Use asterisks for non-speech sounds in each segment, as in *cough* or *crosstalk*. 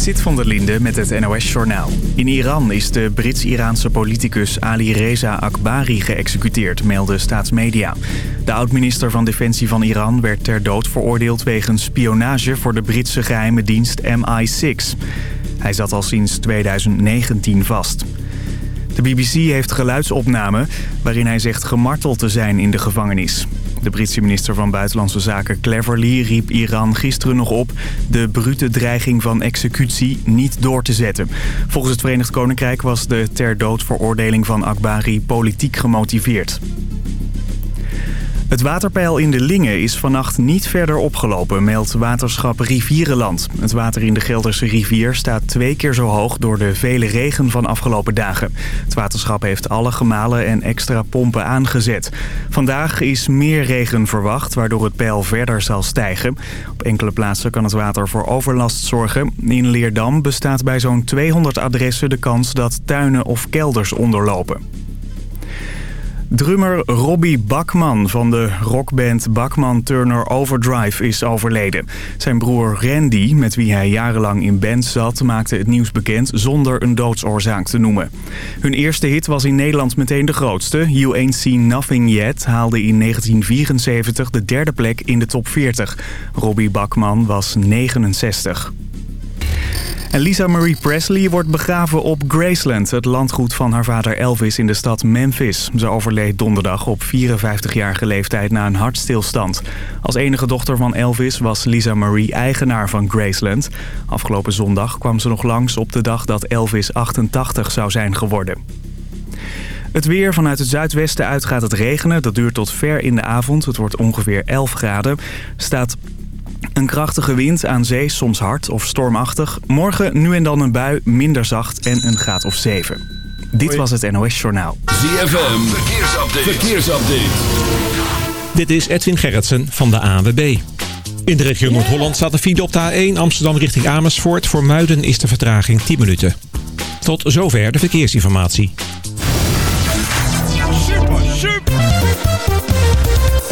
Zit van der Linde met het NOS-journaal. In Iran is de Brits-Iraanse politicus Ali Reza Akbari geëxecuteerd, melden staatsmedia. De oud-minister van Defensie van Iran werd ter dood veroordeeld wegens spionage voor de Britse geheime dienst MI6. Hij zat al sinds 2019 vast. De BBC heeft geluidsopname waarin hij zegt gemarteld te zijn in de gevangenis. De Britse minister van Buitenlandse Zaken Cleverly riep Iran gisteren nog op... de brute dreiging van executie niet door te zetten. Volgens het Verenigd Koninkrijk was de ter dood veroordeling van Akbari politiek gemotiveerd. Het waterpeil in de Lingen is vannacht niet verder opgelopen, meldt waterschap Rivierenland. Het water in de Gelderse rivier staat twee keer zo hoog door de vele regen van afgelopen dagen. Het waterschap heeft alle gemalen en extra pompen aangezet. Vandaag is meer regen verwacht, waardoor het peil verder zal stijgen. Op enkele plaatsen kan het water voor overlast zorgen. In Leerdam bestaat bij zo'n 200 adressen de kans dat tuinen of kelders onderlopen. Drummer Robbie Bakman van de rockband Bakman Turner Overdrive is overleden. Zijn broer Randy, met wie hij jarenlang in band zat, maakte het nieuws bekend zonder een doodsoorzaak te noemen. Hun eerste hit was in Nederland meteen de grootste. You Ain't Seen Nothing Yet haalde in 1974 de derde plek in de top 40. Robbie Bakman was 69. En Lisa Marie Presley wordt begraven op Graceland, het landgoed van haar vader Elvis in de stad Memphis. Ze overleed donderdag op 54-jarige leeftijd na een hartstilstand. Als enige dochter van Elvis was Lisa Marie eigenaar van Graceland. Afgelopen zondag kwam ze nog langs op de dag dat Elvis 88 zou zijn geworden. Het weer vanuit het zuidwesten uit gaat het regenen. Dat duurt tot ver in de avond. Het wordt ongeveer 11 graden. Staat een krachtige wind aan zee, soms hard of stormachtig. Morgen nu en dan een bui, minder zacht en een graad of 7. Dit was het NOS Journaal. ZFM, verkeersupdate. verkeersupdate. Dit is Edwin Gerritsen van de ANWB. In de regio Noord-Holland staat de file op de A1 Amsterdam richting Amersfoort. Voor Muiden is de vertraging 10 minuten. Tot zover de verkeersinformatie.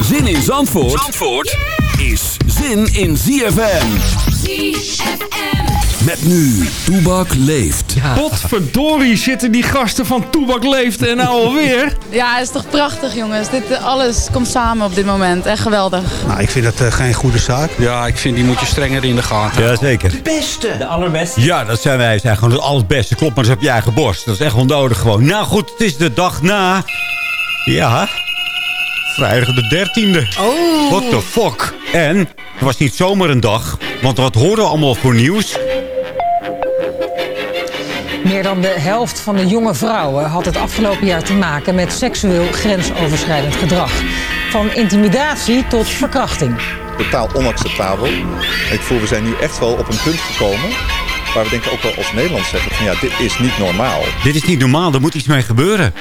Zin in Zandvoort, Zandvoort is zin in ZFM. ZFM. Met nu, Toebak leeft. Potverdorie zitten die gasten van Toebak Leeft en nou alweer. Ja, het is toch prachtig jongens. Dit, eh, alles komt samen op dit moment. Echt geweldig. Nou, ik vind dat eh, geen goede zaak. Ja, ik vind die moet je strenger in de gaten. Ja, zeker. De allerbeste. Ja, dat zijn wij. zijn gewoon het allerbeste. Klopt maar eens op je eigen borst. Dat is echt onnodig gewoon. Nou goed, het is de dag na... Ja... Vrijdag de 13e. Oh. What the fuck? En het was niet zomaar een dag. Want wat horen we allemaal voor nieuws? Meer dan de helft van de jonge vrouwen had het afgelopen jaar te maken met seksueel grensoverschrijdend gedrag. Van intimidatie tot verkrachting. totaal onacceptabel. Ik voel, we zijn nu echt wel op een punt gekomen... waar we denken ook wel als Nederland zeggen van ja, dit is niet normaal. Dit is niet normaal, er moet iets mee gebeuren.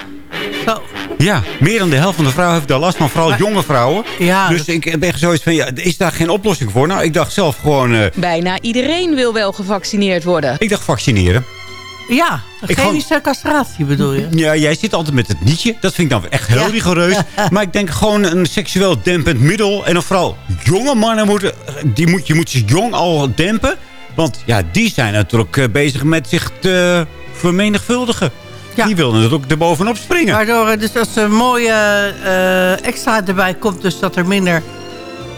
Zo. Ja, meer dan de helft van de vrouwen heeft daar last van. Vooral jonge vrouwen. Ja, Dus ik heb echt zoiets van, ja, is daar geen oplossing voor? Nou, ik dacht zelf gewoon, eh, Bijna iedereen wil wel gevaccineerd worden. ik dacht vaccineren. Ja, chemische castratie bedoel je? Ja, jij zit altijd met het nietje. Dat vind ik dan echt heel Ja. rigoureus. *laughs* Maar ik denk gewoon een seksueel dempend middel. En dan vooral jonge mannen moeten... Die moet, je moet ze jong al dempen. Want ja, die zijn natuurlijk eh, bezig met zich te vermenigvuldigen. Ja. Die willen natuurlijk erbovenop springen. Waardoor er dus als een mooie eh, extra erbij komt... dus dat er minder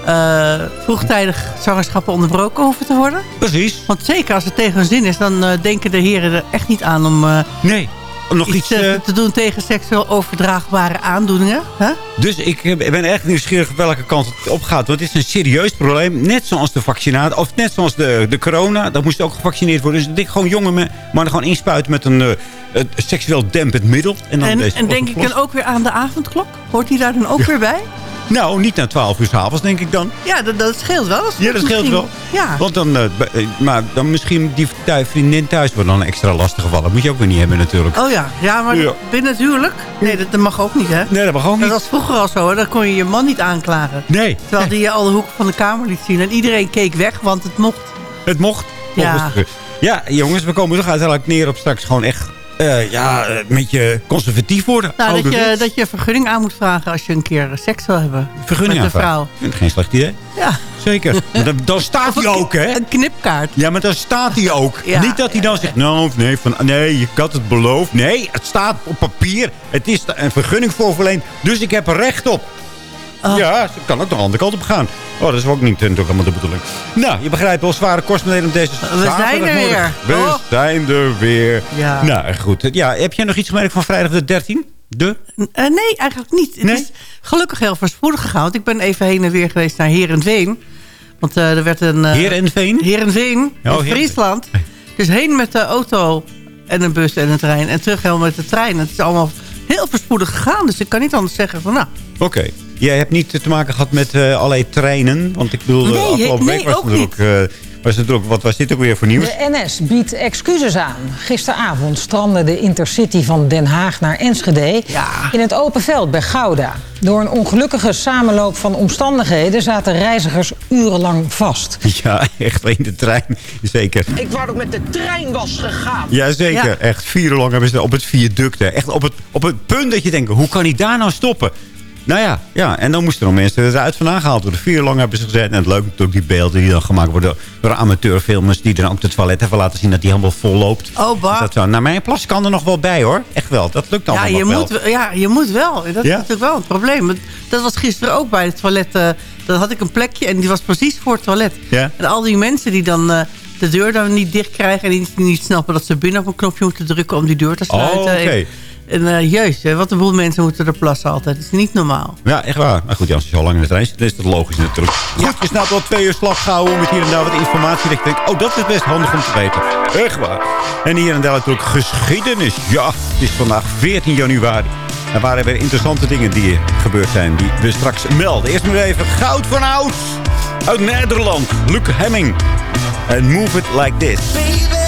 eh, vroegtijdig zwangerschappen onderbroken hoeven te worden. Precies. Want zeker als het tegen hun zin is... dan eh, denken de heren er echt niet aan om eh, Nee. Nog iets iets... eh, eh, te doen tegen seksueel overdraagbare aandoeningen. Hè? dus ik eh, ben echt nieuwsgierig welke kant het opgaat. Want het is een serieus probleem. Net zoals de vaccinatie. Of net zoals de, de corona. Dat moest ook gevaccineerd worden. Dus ik gewoon jonge mannen gewoon inspuiten met een, een seksueel dempend middel. En, dan En, het en denk ik dan ook weer aan de avondklok? Hoort die daar dan ook weer bij? Nou, niet na 12 uur s'avonds, denk ik dan. Ja, dat, dat scheelt wel. Ja, dat scheelt wel. Ja. Want dan, eh, eh, maar dan misschien die vriendin thuis wordt dan extra lastig gevallen. Dat moet je ook weer niet hebben natuurlijk. Oh ja, ja maar Ja. binnen het huwelijk? Nee, dat, dat mag ook niet, hè? Nee, dat mag ook niet. Dat was vroeger al zo, hè? Dan kon je je man niet aanklagen. Nee, Terwijl die je alle hoeken van de kamer liet zien. En iedereen keek weg, want het mocht. het mocht. Ja. Ja, jongens, we komen toch uiteindelijk neer op straks gewoon echt... eh, ja, eh, een beetje conservatief worden. Nou, dat je, dat je vergunning aan moet vragen als je een keer seks wil hebben. Vergunning met een vrouw. Vind geen slecht idee. Ja. Zeker. *laughs* Maar dan, dan staat hij ook, hè? Een knipkaart. Ja, maar dan staat hij ook. *laughs* Ja. Niet dat hij dan zegt, nou, nee, van, nee, je had het beloofd. Nee, het staat op papier. Het is een vergunning voor verleend. Dus ik heb er recht op. Ah. Ja, ze kan ook de andere kant op gaan. Oh, dat is ook niet natuurlijk helemaal de bedoeling. Nou, je begrijpt wel zware kosten om deze zijn er weer. We Oh. zijn er weer. Ja. Nou, goed. Ja, heb jij nog iets gemerkt van vrijdag de 13? De? Eh, nee, eigenlijk niet. Het Nee? is gelukkig heel voorspoedig gegaan. Want ik ben even heen en weer geweest naar Heerenveen. Want eh, er werd een... eh, Heer en Veen? Heerenveen, Oh, in Heerenveen. Friesland. Dus heen met de auto en een bus en een trein. En terug helemaal met de trein. Het is allemaal heel voorspoedig gegaan. Dus ik kan niet anders zeggen van nou... Oké. Jij hebt niet te maken gehad met eh, allerlei treinen? Want ik bedoel, Nee, afgelopen nee, week was ook het ook... eh, was het ook wat was dit ook weer voor nieuws? De NS biedt excuses aan. Gisteravond strandde de Intercity van Den Haag naar Enschede... Ja. in het open veld bij Gouda. Door een ongelukkige samenloop van omstandigheden... zaten reizigers urenlang vast. Ja, echt in de trein. Zeker. Ik wou dat met de trein was gegaan. Jazeker. Ja. Echt vier uur lang hebben ze op het viaduct. hè. Echt op het, op het punt dat je denkt, hoe kan hij daar nou stoppen? Nou ja, ja, en dan moesten er nog mensen eruit vandaan gehaald worden. Vier lang hebben ze gezet. En het leuke natuurlijk die beelden die dan gemaakt worden door amateurfilmers... die dan ook het toilet even laten zien dat die helemaal vol loopt. Oh, bah. Dat zo. Nou, mijn plas kan er nog wel bij, hoor. Echt wel. Dat lukt Ja allemaal je, nog wel. moet, wel- ja, je moet wel. Dat is Ja? natuurlijk wel een probleem. Dat was gisteren ook bij het toilet. eh dan had ik een plekje en die was precies voor het toilet. Ja? En al die mensen die dan eh, de deur dan niet dicht krijgen... en die niet snappen dat ze binnen op een knopje moeten drukken... om die deur te sluiten. Oh, oké. En, eh, juist, hè, wat een boel mensen moeten er plassen altijd. Dat is niet normaal. Ja, echt waar. Maar goed, ja, als je zo lang in de trein zit, dan is dat logisch natuurlijk. Goed, je snapt wel twee uur slag gehouden met hier en daar wat informatie. Dat je denkt, oh, dat is best handig om te weten. Echt waar. En hier en daar natuurlijk geschiedenis. Ja, het is vandaag 14 januari. Er waren weer interessante dingen die gebeurd zijn, die we straks melden. Eerst maar even goud van oud. Uit Nederland, Luc Hemming. En Move It Like This.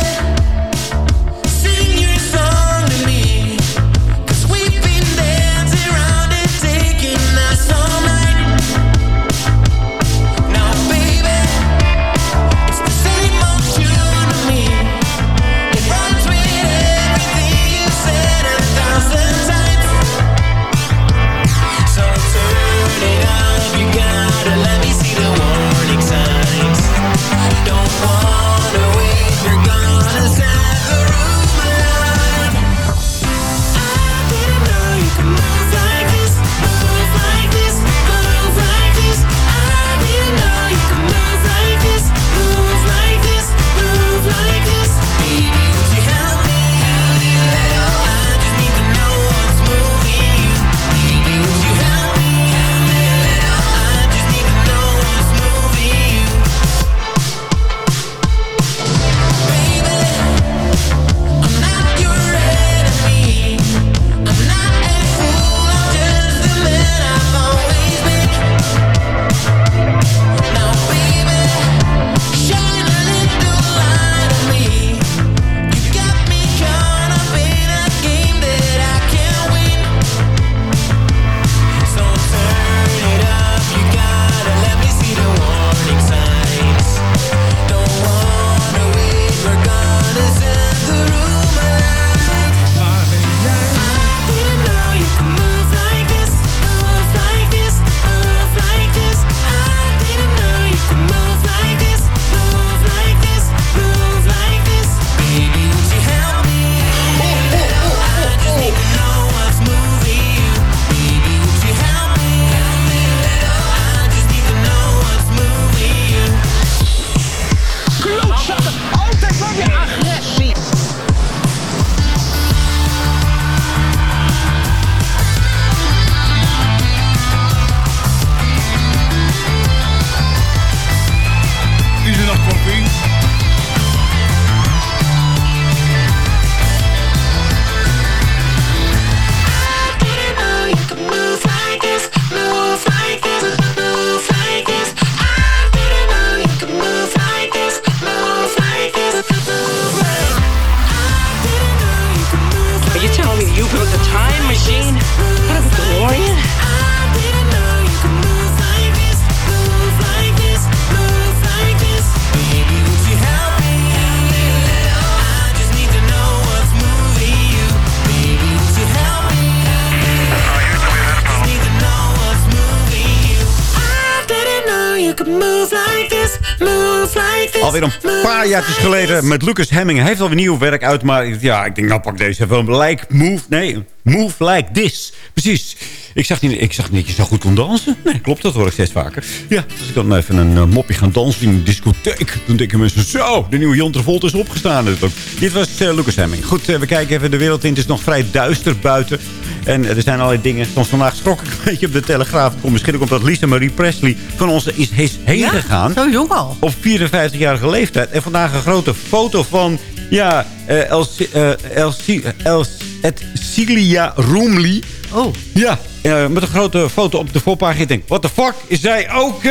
Geleden met Lucas Hemming. Hij heeft alweer nieuw werk uit. Maar ja, ik denk, nou pak deze even. Like, move, nee, move like this. Precies. Ik zag, niet, ik zag niet dat je zo goed kon dansen. Nee, klopt, dat hoor ik steeds vaker. Ja, als ik dan even een uh, moppie gaan dansen in een discotheek... dan denken mensen, zo, de nieuwe Jon Travolta is opgestaan. Dit was uh, Lucas Hemming. Goed, uh, we kijken even de wereld in. Het is nog vrij duister buiten. En er zijn allerlei dingen. Soms vandaag schrok ik een *laughs* beetje op de Telegraaf. Komt misschien ook omdat Lisa Marie Presley van ons is, heen ja, gegaan. zo jong al. Op 54-jarige leeftijd. En vandaag een grote foto van... Ja, uh, El, uh, El, El, El, Cilia Roomley. Oh. Ja, uh, met een grote foto op de voorpagina. Ik denk, what the fuck? Is zij ook...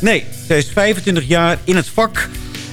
Nee, zij is 25 jaar in het vak.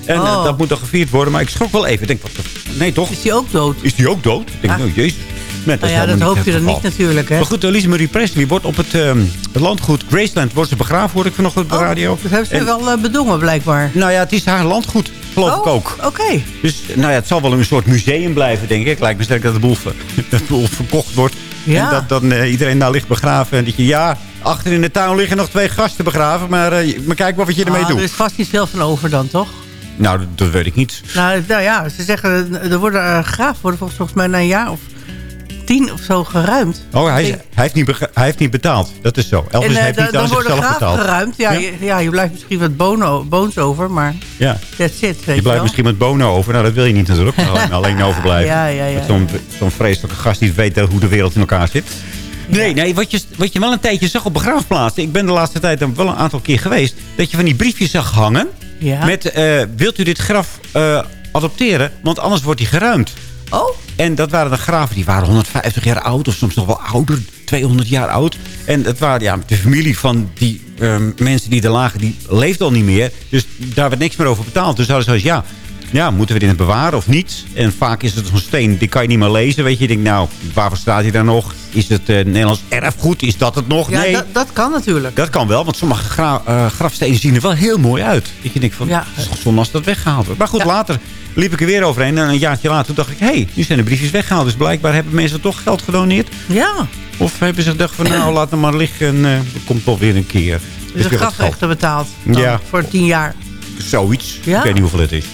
En Oh. dat moet dan gevierd worden. Maar ik schrok wel even. Ik denk, wat de... Nee, toch? Is die ook dood? Is die ook dood? Ik denk, Ah. nou, jezus. Nee, Nou ja, dat hoop je dan niet natuurlijk, hè? Maar goed, Elise Marie Presley wordt op het, ehm, het landgoed Graceland wordt ze begraven, hoorde ik vanochtend op de radio. Oh, Dat hebben ze En- wel eh, bedongen, blijkbaar. Nou ja, het is haar landgoed, geloof ik Oh, ook. Oké. Dus nou ja, het zal wel een soort museum blijven, denk ik. Lijkt me sterk dat de boel, ver- *laughs* dat de boel verkocht wordt. Ja. En dat dan eh, iedereen daar ligt begraven. En dat je, ja, achter in de tuin liggen nog twee gasten begraven. Maar, eh, maar kijk maar wat je ermee Ah, doet. er is vast niet veel van over dan, toch? Nou, dat, dat weet ik niet. Nou, nou ja, ze zeggen, er worden uh, graven worden volgens, volgens mij na een jaar of tien of zo geruimd. Oh, hij, is- hij, heeft niet hij heeft niet betaald. Dat is zo. Elvis en eh, heeft niet dan aan worden zichzelf betaald. geruimd. Ja, Ja. Je, ja, je blijft misschien wat bono, boons over, maar Ja. that's it, weet Je blijft wel. misschien met Bono over. Nou, dat wil je niet natuurlijk. *laughs* Alleen, overblijven. Ja, ja, ja, Met Zo'n zo'n vreselijke gast die weet hoe de wereld in elkaar zit. Nee, nee wat, je, wat je wel een tijdje zag op begraafplaatsen. Ik ben de laatste tijd dan wel een aantal keer geweest. Dat je van die briefjes zag hangen. Ja. Met, eh, wilt u dit graf eh, adopteren? Want anders wordt hij geruimd. Oh, En dat waren de graven, die waren 150 jaar oud. Of soms nog wel ouder, 200 jaar oud. En dat waren ja, de familie van die ehm, mensen die er lagen, die leefde al niet meer. Dus daar werd niks meer over betaald. Dus hadden ze ja, ja, moeten we dit bewaren of niet? En vaak is het zo'n steen, die kan je niet meer lezen. Weet je, je denkt, nou, waarvoor staat hij daar nog? Is het eh, Nederlands erfgoed? Is dat het nog? ja, nee. dat, dat kan natuurlijk. Dat kan wel, want sommige gra eh, grafstenen zien er wel heel mooi uit. Je denkt van, Ja. toch zonde als dat weggehaald wordt. Maar goed, Ja. later liep ik er weer overheen. En een jaartje later dacht ik, hé, hey, nu zijn de briefjes weggehaald. Dus blijkbaar hebben mensen toch geld gedoneerd. Ja, Of hebben ze gedacht van, nou, laat hem maar liggen. En eh, dat komt wel weer een keer. dus weer een grafrechter betaald. Ja. Voor tien jaar. Zoiets. Ja. Ik weet niet hoeveel het is.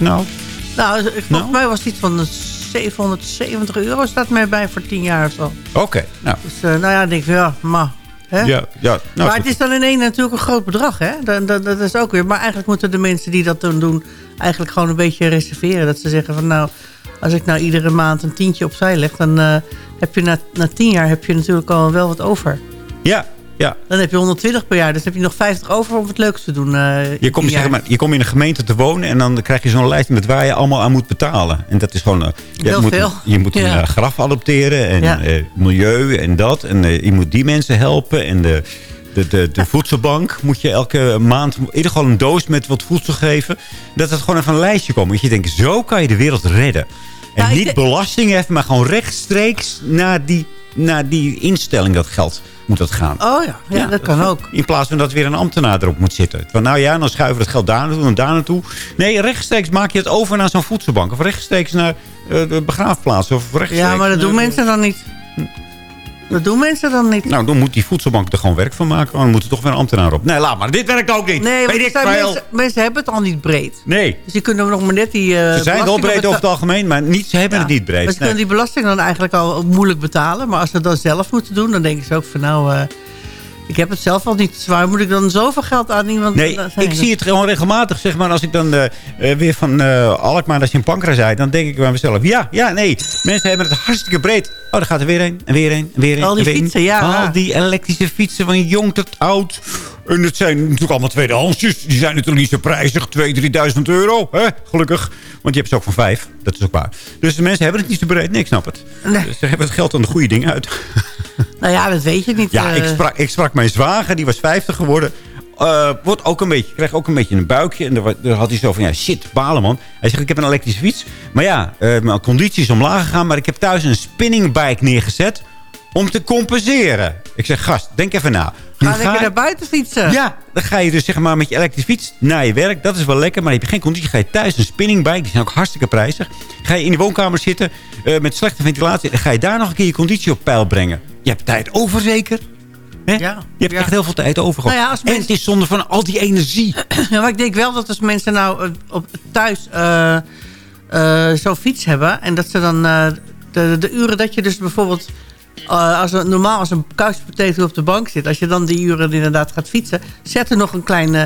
Nou, Nou, volgens Nou? mij was het iets van de 770 euro staat mij bij voor tien jaar of zo. oké. Nou, Dus eh, nou ja, denk ik, ja, maar... Hè? ja, ja. Nou, maar het is dan in één natuurlijk een groot bedrag, hè? Dat, dat, dat is ook weer. Maar eigenlijk moeten de mensen die dat dan doen... eigenlijk gewoon een beetje reserveren. Dat ze zeggen van nou... als ik nou iedere maand een tientje opzij leg... dan eh, heb je na, na tien jaar heb je natuurlijk al wel wat over. ja, ja. Dan heb je 120 per jaar. Dus heb je nog 50 over om wat leuks te doen. eh, Je komt, zeg maar, je komt in een gemeente te wonen en dan krijg je zo'n lijst met waar je allemaal aan moet betalen. En dat is gewoon... eh, je Heel moet, veel. Je moet een eh, graf adopteren en milieu en dat. En je moet die mensen helpen en de... De, de, de voedselbank moet je elke maand in ieder geval een doos met wat voedsel geven. Dat het gewoon even een lijstje komt. Want je denkt, zo kan je de wereld redden. En ik niet belasting heffen, maar gewoon rechtstreeks naar die, naar die instelling dat geld moet dat gaan. Oh ja, ja, dat kan ook. In plaats van dat weer een ambtenaar erop moet zitten. Van nou ja, dan schuiven we het geld daar naartoe en daar naartoe. Nee, rechtstreeks maak je het over naar zo'n voedselbank. Of rechtstreeks naar eh, de begraafplaats. Of rechtstreeks Ja, maar dat doen mensen dan niet. Dat doen mensen dan niet. Nou, dan moet die voedselbank er gewoon werk van maken. Dan moet er toch weer een ambtenaar op. Nee, laat maar. Dit werkt ook niet. Nee, want mensen, mensen hebben het al niet breed. Nee. Dus die kunnen nog maar net die... eh, Ze zijn wel breed over het algemeen, maar niet, ze hebben Ja, het niet breed. Maar ze Nee. kunnen die belasting dan eigenlijk al moeilijk betalen. Maar als ze dan zelf moeten doen, dan denken ze ook van nou... eh, ik heb het zelf al niet zwaar. Moet ik dan zoveel geld aan iemand... Nee, ik zie het gewoon regelmatig. Zeg maar, als ik dan eh, eh, weer van eh Alkmaar naar Sint-Pancras rijd... dan denk ik bij mezelf, ja, ja, nee. Mensen hebben het hartstikke breed. Oh, daar gaat er weer een, en weer een, en weer een. Al die en weer een. fietsen, ja. Al die elektrische fietsen van jong tot oud. En het zijn natuurlijk allemaal tweedehandsjes. Die zijn natuurlijk niet zo prijzig. 2.000, 3.000 euro, hè? gelukkig. Want je hebt ze ook van vijf. Dat is ook waar. Dus de mensen hebben het niet zo breed. Nee, ik snap het. Nee. Dus ze hebben het geld aan de goede dingen uit. *laughs* Nou ja, dat weet je niet. Ja, eh. ik sprak, ik sprak mijn zwager, die was 50 geworden. Eh, wordt ook een beetje, kreeg ook een beetje een buikje. En daar, daar had hij zo van, ja, shit, balen man. Hij zegt, ik heb een elektrische fiets. Maar ja, eh, mijn conditie is omlaag gegaan. Maar ik heb thuis een spinningbike neergezet om te compenseren. Ik zeg, gast, denk even na. Ga lekker naar buiten fietsen. Ja, dan ga je dus zeg maar met je elektrische fiets naar je werk. Dat is wel lekker, maar heb je geen conditie. Ga je thuis een spinningbike, die zijn ook hartstikke prijzig. Ga je in de woonkamer zitten eh, met slechte ventilatie. Dan ga je daar nog een keer je conditie op peil brengen. Je hebt tijd over zeker. Hè? Ja. Je hebt echt heel veel tijd over gehad. Nou ja, als En mensen- het is zonde van al die energie. *clears throat* Ja, maar ik denk wel dat als mensen nou eh, op, thuis eh, zo'n fiets hebben... en dat ze dan de, de uren dat je dus bijvoorbeeld... eh, als een, normaal als een couchpotato op de bank zit... als je dan die uren inderdaad gaat fietsen... zet er nog een klein eh,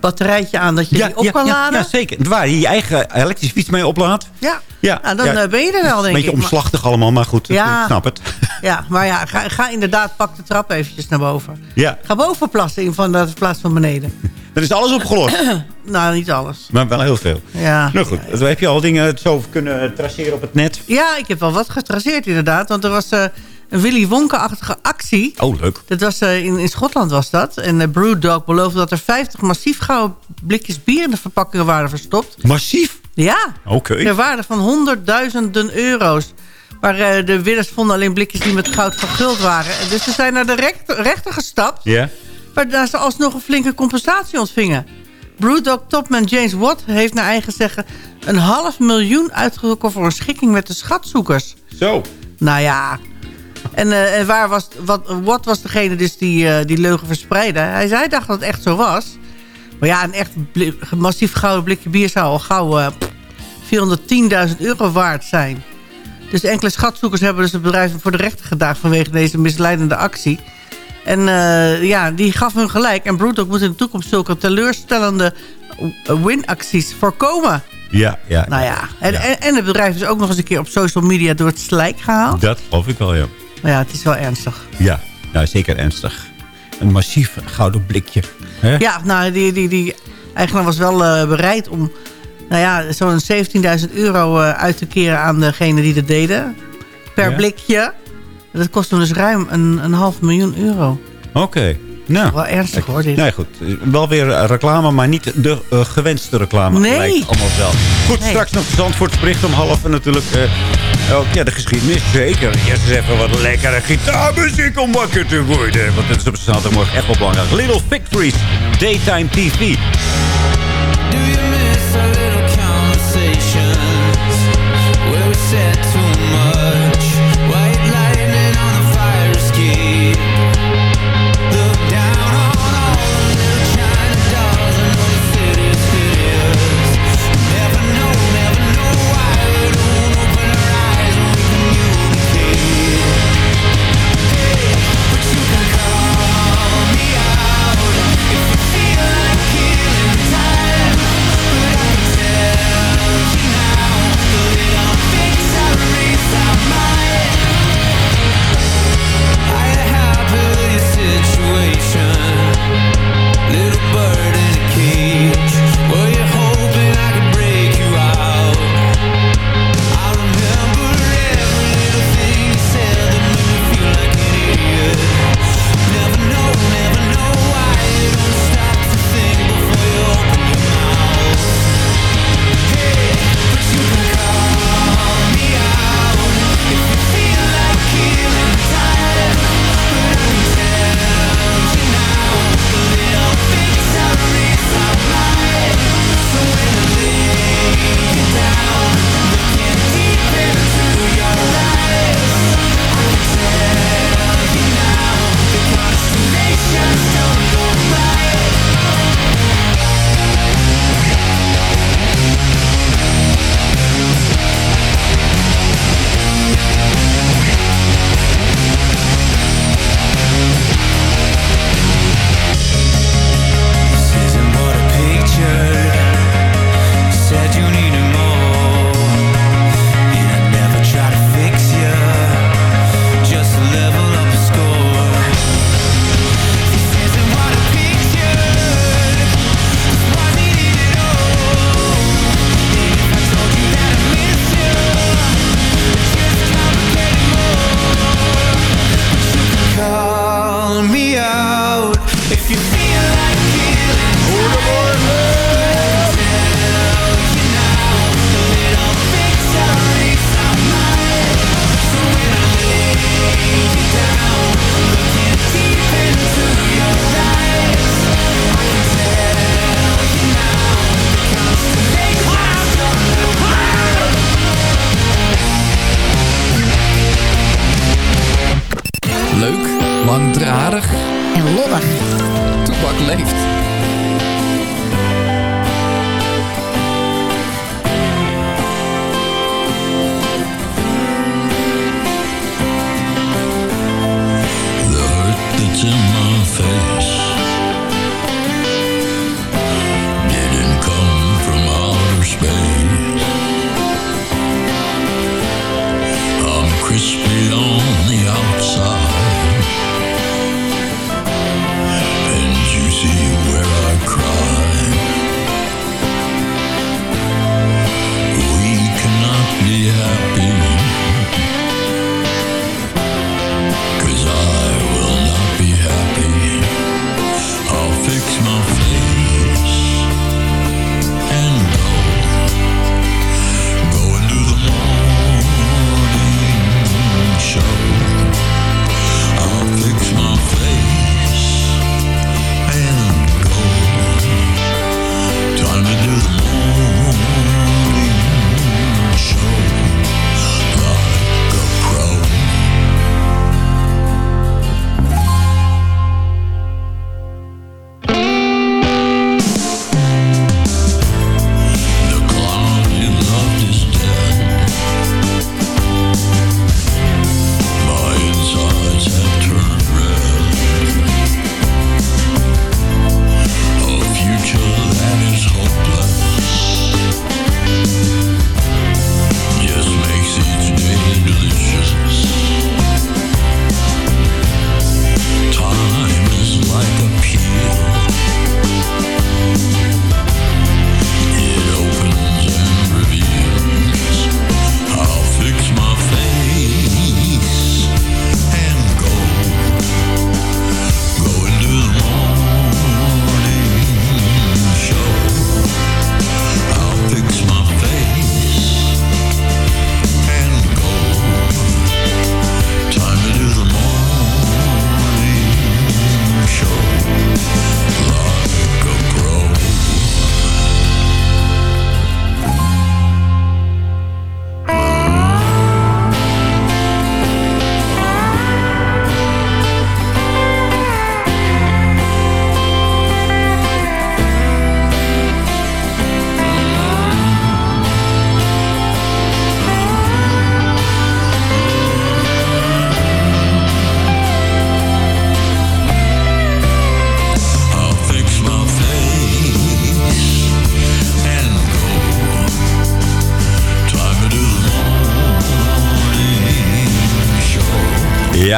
batterijtje aan dat je die op kan ja, laden. Ja, zeker. Waar je je eigen elektrische fiets mee oplaadt. Ja, Ja, nou, dan eh, ben je er wel, denk Beetje ik. Maar- omslachtig allemaal, maar goed, Ja. ik snap het. *laughs* Ja, maar ja, ga, ga inderdaad, pak de trap eventjes naar boven. Ja, Ga boven plassen in van, in plaats van beneden. dan *laughs* is alles opgelost. *clears throat* nou, niet alles. maar wel heel veel. Ja. Nou goed, heb je al dingen zo kunnen traceren op het net. Ja, ik heb wel wat getraceerd inderdaad. Want er was een Willy Wonka-achtige actie. Oh, leuk. Dat was, eh, in, in Schotland was dat. En uh, Brewdog beloofde dat er 50 massief gouden blikjes bier in de verpakkingen waren verstopt. Massief? Ja. Oké. Ter waarde van honderdduizenden euro's. Maar eh, de winnaars vonden alleen blikjes die met goud verguld waren. En Dus ze zijn naar de rechter, rechter gestapt. Ja. Waarna ze alsnog een flinke compensatie ontvingen. Brewdog-topman James Watt heeft naar eigen zeggen... een half miljoen uitgetrokken voor een schikking met de schatzoekers. Zo. Nou ja. En, eh, en waar was, wat, Watt was degene dus die eh, die leugen verspreidde. Hij, zei, hij dacht dat het echt zo was. Maar ja, een echt massief gouden blikje bier zou al gauw eh, 410.000 euro waard zijn. Dus enkele schatzoekers hebben dus het bedrijf voor de rechter gedaagd... vanwege deze misleidende actie. En eh, ja, die gaf hun gelijk. En Brewdog moet in de toekomst zulke teleurstellende eh, winacties voorkomen. Ja, ja. Nou ja, en, en, en het bedrijf is ook nog eens een keer op social media door het slijk gehaald. Dat geloof ik wel, ja. Maar ja, het is wel ernstig. Ja, nou, zeker ernstig. Een massief gouden blikje. Hè? Ja, nou, die, die, die eigenaar was wel eh, bereid om nou ja, zo'n 17.000 euro eh, uit te keren aan degene die dat deden. Per Ja. blikje. Dat kost hem dus ruim een, een half miljoen euro. Oké. Nou. Wel ernstig hoor, dit. Nee, goed. Wel weer eh, reclame, maar niet de gewenste reclame. Nee. Lijkt allemaal wel. Goed, Nee. straks nog de Zandvoortsbericht om half. En natuurlijk ook ja, de geschiedenis. Zeker. Eerst eens even wat lekkere gitaarmuziek om wakker te worden. Want het is op zaterdagmorgen echt wel belangrijk. Little Victories, Daytime TV.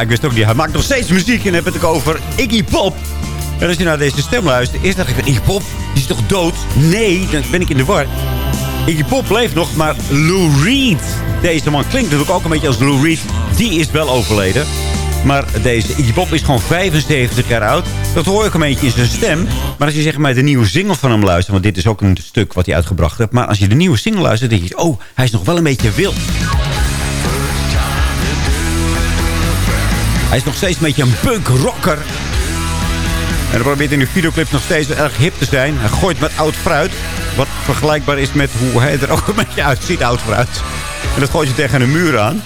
Ik wist ook niet. Hij maakt nog steeds muziek en heb het over Iggy Pop. En als je naar deze stem luistert, is dat ik Iggy Pop, die is toch dood? Nee, dan ben ik in de war. Iggy Pop leeft nog, maar Lou Reed. Deze man klinkt natuurlijk ook een beetje als Lou Reed. Die is wel overleden. Maar deze Iggy Pop is gewoon 75 jaar oud. Dat hoor ik een beetje in zijn stem. Maar als je zeg maar de nieuwe single van hem luistert... want dit is ook een stuk wat hij uitgebracht heeft... maar als je de nieuwe single luistert, denk je... oh, hij is nog wel een beetje wild. Hij is nog steeds een beetje een punk rocker. En hij probeert in de videoclips nog steeds erg hip te zijn. Hij gooit met oud fruit. Wat vergelijkbaar is met hoe hij er ook een beetje uitziet, oud fruit. En dat gooit je tegen een muur aan.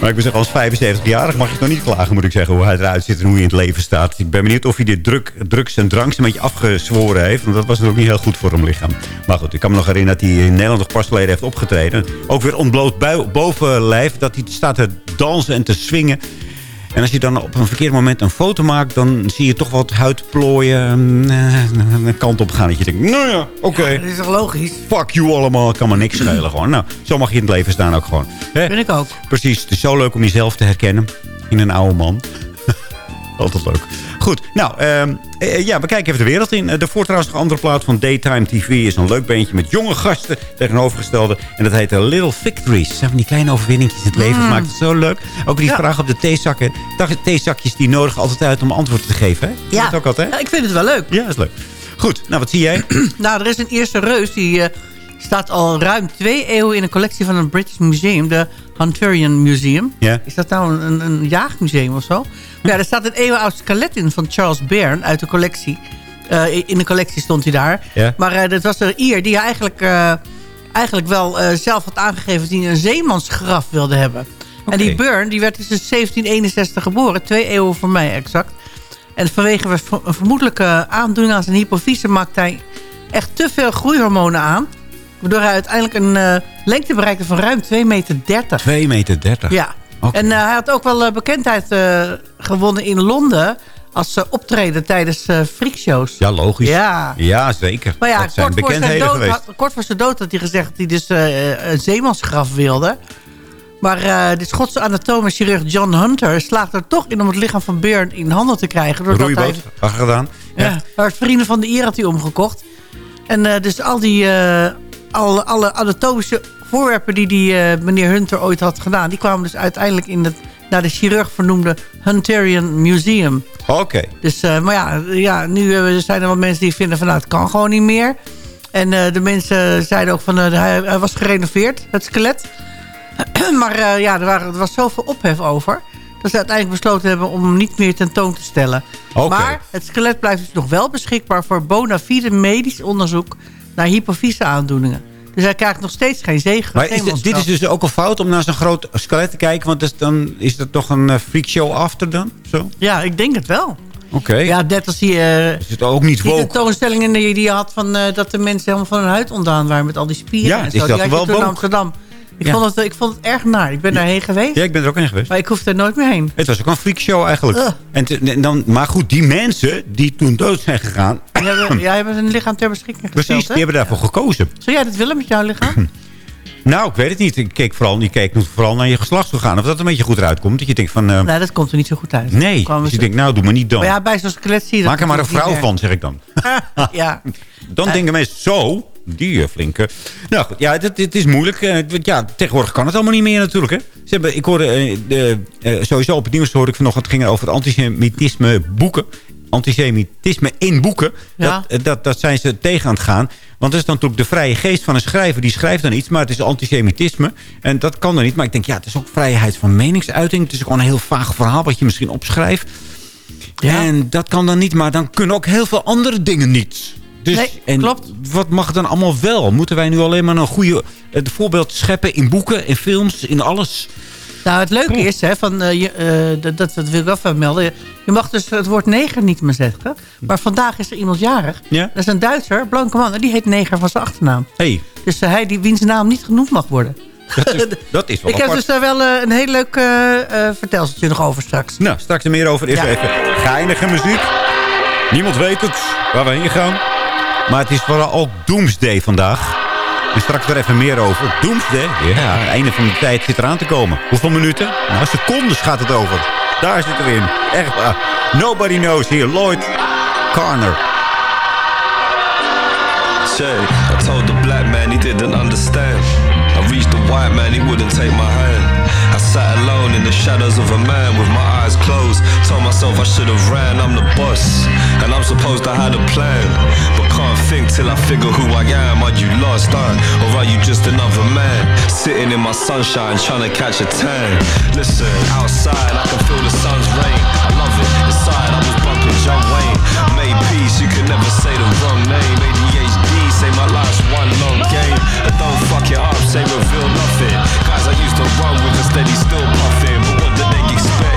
Maar ik ben zeg, als 75-jarig mag je nog niet klagen, moet ik zeggen, hoe hij eruit ziet en hoe hij in het leven staat. Ik ben benieuwd of hij dit druk, drugs en dranks een beetje afgezworen heeft. Want dat was natuurlijk niet heel goed voor hem lichaam. Maar goed, ik kan me nog herinneren dat hij in Nederland nog pas geleden heeft opgetreden. Ook weer ontbloot bovenlijf, dat hij staat te dansen en te swingen. En als je dan op een verkeerd moment een foto maakt... dan zie je toch wat huidplooien eh, een kant op gaan. Dat je denkt, nou ja, oké. Dat is toch logisch? Fuck you allemaal, kan me niks schelen gewoon. Nou, zo mag je in het leven staan ook gewoon. Hè? Vind ik ook. Precies, het is zo leuk om jezelf te herkennen in een oude man. *laughs* Altijd leuk. Goed, nou, ehm, eh, ja, we kijken even de wereld in. Uh, daarvoor trouwens nog een andere plaat van Daytime TV. is een leuk beentje met jonge gasten tegenovergestelde. En dat heet Little Victories. Zijn van die kleine overwinningjes in het leven. Mm. Dat maakt het zo leuk. Ook die Ja. vraag op de theezakken. Theezakjes die nodig altijd uit om antwoord te geven. Hè? Ja. Dat ook altijd, hè? Ja, ik vind het wel leuk. Ja, dat is leuk. Goed, nou, wat zie jij? *clears throat* Nou, er is een eerste reus die eh, staat al ruim twee eeuwen in een collectie van een British Museum, de Hunterian Museum. Ja. Is dat nou een, een, een jaagmuseum of zo? Ja, er staat een eeuwenoud skelet in van Charles Bairn uit de collectie. Eh, in de collectie stond hij daar. Ja. Maar eh, dat was een Ier die eigenlijk, eh, eigenlijk wel zelf had aangegeven... dat hij een zeemansgraf wilde hebben. En die Burn die werd dus in 1761 geboren. Twee eeuwen voor mij exact. En vanwege een ver- een vermoedelijke aandoening aan zijn hypofyse maakte hij echt te veel groeihormonen aan. Waardoor hij uiteindelijk een lengte bereikte van ruim 2,30 meter. 2 meter 30. Ja. En eh, hij had ook wel eh, bekendheid eh, gewonnen in Londen... als ze optreden tijdens freakshows. Ja, logisch. Ja. Ja, zeker. Maar ja, dat zijn kort voor, zijn dood, had, kort voor zijn dood had hij gezegd dat hij dus een zeemansgraf wilde. Maar eh, de Schotse anatoom en chirurg John Hunter slaagde er toch in om het lichaam van Byrne in handen te krijgen. Doordat hij, Roeiboot, had gedaan. ja, hij werd vrienden van de eer had hij omgekocht. En dus al die alle, alle anatomische voorwerpen die die eh, meneer Hunter ooit had gedaan... die kwamen dus uiteindelijk in het naar de chirurg vernoemde Hunterian Museum. Oké. Dus, eh, maar ja, ja, nu eh, zijn er wel mensen die vinden van nou, het kan gewoon niet meer. En de mensen zeiden ook van eh, hij, hij was gerenoveerd, het skelet. *clears throat* maar ja, er, waren, er was zoveel ophef over. Dat ze uiteindelijk besloten hebben om hem niet meer tentoon te stellen. Oké. Maar het skelet blijft dus nog wel beschikbaar voor bona fide medisch onderzoek naar hypofyse aandoeningen. Dus hij krijgt nog steeds geen zegen. Maar is dit, dit is dus ook al fout om naar zo'n groot skelet te kijken? Want dan is dat toch een eh, freakshow after dan? Zo? Ja, ik denk het wel. Oké. Ja, net als die, eh, Is het ook niet die woke? tentoonstellingen die, die je had... Van, eh, dat de mensen helemaal van hun huid ontdaan waren met al die spieren Ja, en is zo. dat die had je wel toen in? Amsterdam. Ik, Ja. vond het, ik vond het erg naar. Ik ben daarheen geweest. Ja, ik ben er ook in geweest. Maar ik hoef er nooit meer heen. Het was ook een freakshow eigenlijk. En te- en dan, maar goed, die mensen die toen dood zijn gegaan... Die hebben, jij hebt een lichaam ter beschikking gesteld, Precies, die hebben daarvoor gekozen. Zou jij dat willen met jouw lichaam? *clears throat* Nou, ik weet het niet. Ik keek vooral, je keek vooral naar je geslachtsorgaan. Of dat een beetje goed eruit komt. Dat je denkt van... eh, nee, dat komt er niet zo goed uit. nee, dus je denkt, nou, doe me niet dan. Maar ja, bij zo'n skelet zie je dat Maak er maar een vrouw van, zeg ik dan. *laughs* *laughs* ja. Dan denken mensen, zo, die flinke. Nou goed, ja, het, het is moeilijk. Eh, ja, tegenwoordig kan het allemaal niet meer natuurlijk. Hè. Ze hebben, ik hoorde, eh, de, eh, sowieso op het nieuws hoorde ik vanochtend... het ging over het antisemitisme boeken. Antisemitisme in boeken. Ja. Dat, dat, dat zijn ze tegen aan het gaan. Want dat is dan natuurlijk de vrije geest van een schrijver. Die schrijft dan iets, maar het is antisemitisme. En dat kan dan niet. Maar ik denk, ja, het is ook vrijheid van meningsuiting. Het is gewoon een heel vaag verhaal wat je misschien opschrijft. En dat kan dan niet, maar dan kunnen ook heel veel andere dingen niet. Dus, Nee, en klopt. Wat mag dan allemaal wel? Moeten wij nu alleen maar een goede eh, voorbeeld scheppen in boeken, in films, in alles? Nou, het leuke is, hè, van, eh, je, eh, dat, dat, wil ik wel even melden. Je mag dus het woord neger niet meer zeggen. Maar vandaag is er iemand jarig. Ja? Dat is een Duitser, blanke man. En die heet neger van zijn achternaam. Hey, Dus eh, hij die wiens naam niet genoemd mag worden. dat is, *laughs* dat is wel ik heb dus daar wel een heel leuk vertelseltje nog over straks. Nou, straks er meer over. Eerst Ja. even geinige muziek. Niemand weet het, waar we heen gaan. Maar het is vooral ook Doomsday vandaag. En straks weer even meer over. Doomsday? Ja, het einde van de tijd zit eraan te komen. Hoeveel minuten? Nou, secondes gaat het over. Daar zit er in. Echt waar. Nobody knows here. Lloyd Carner. I told the black man he didn't understand. I reached the white man, he wouldn't take my hand. I sat alone in the shadows of a man with my eyes closed. Told myself I should have ran, I'm the boss. And I'm supposed to have a plan. But can't think till I figure who I am. Are you lost, huh? Or are you just another man? Sitting in my sunshine, trying to catch a tan. Listen, outside I can feel the sun's rain. I love it. Inside I was bumping John Wayne. Made peace, you could never say the wrong name. ADHD, say my life's one long game. And don't fuck it up, say reveal nothing. Guys I used to run with a steady still puffing. But what did they expect?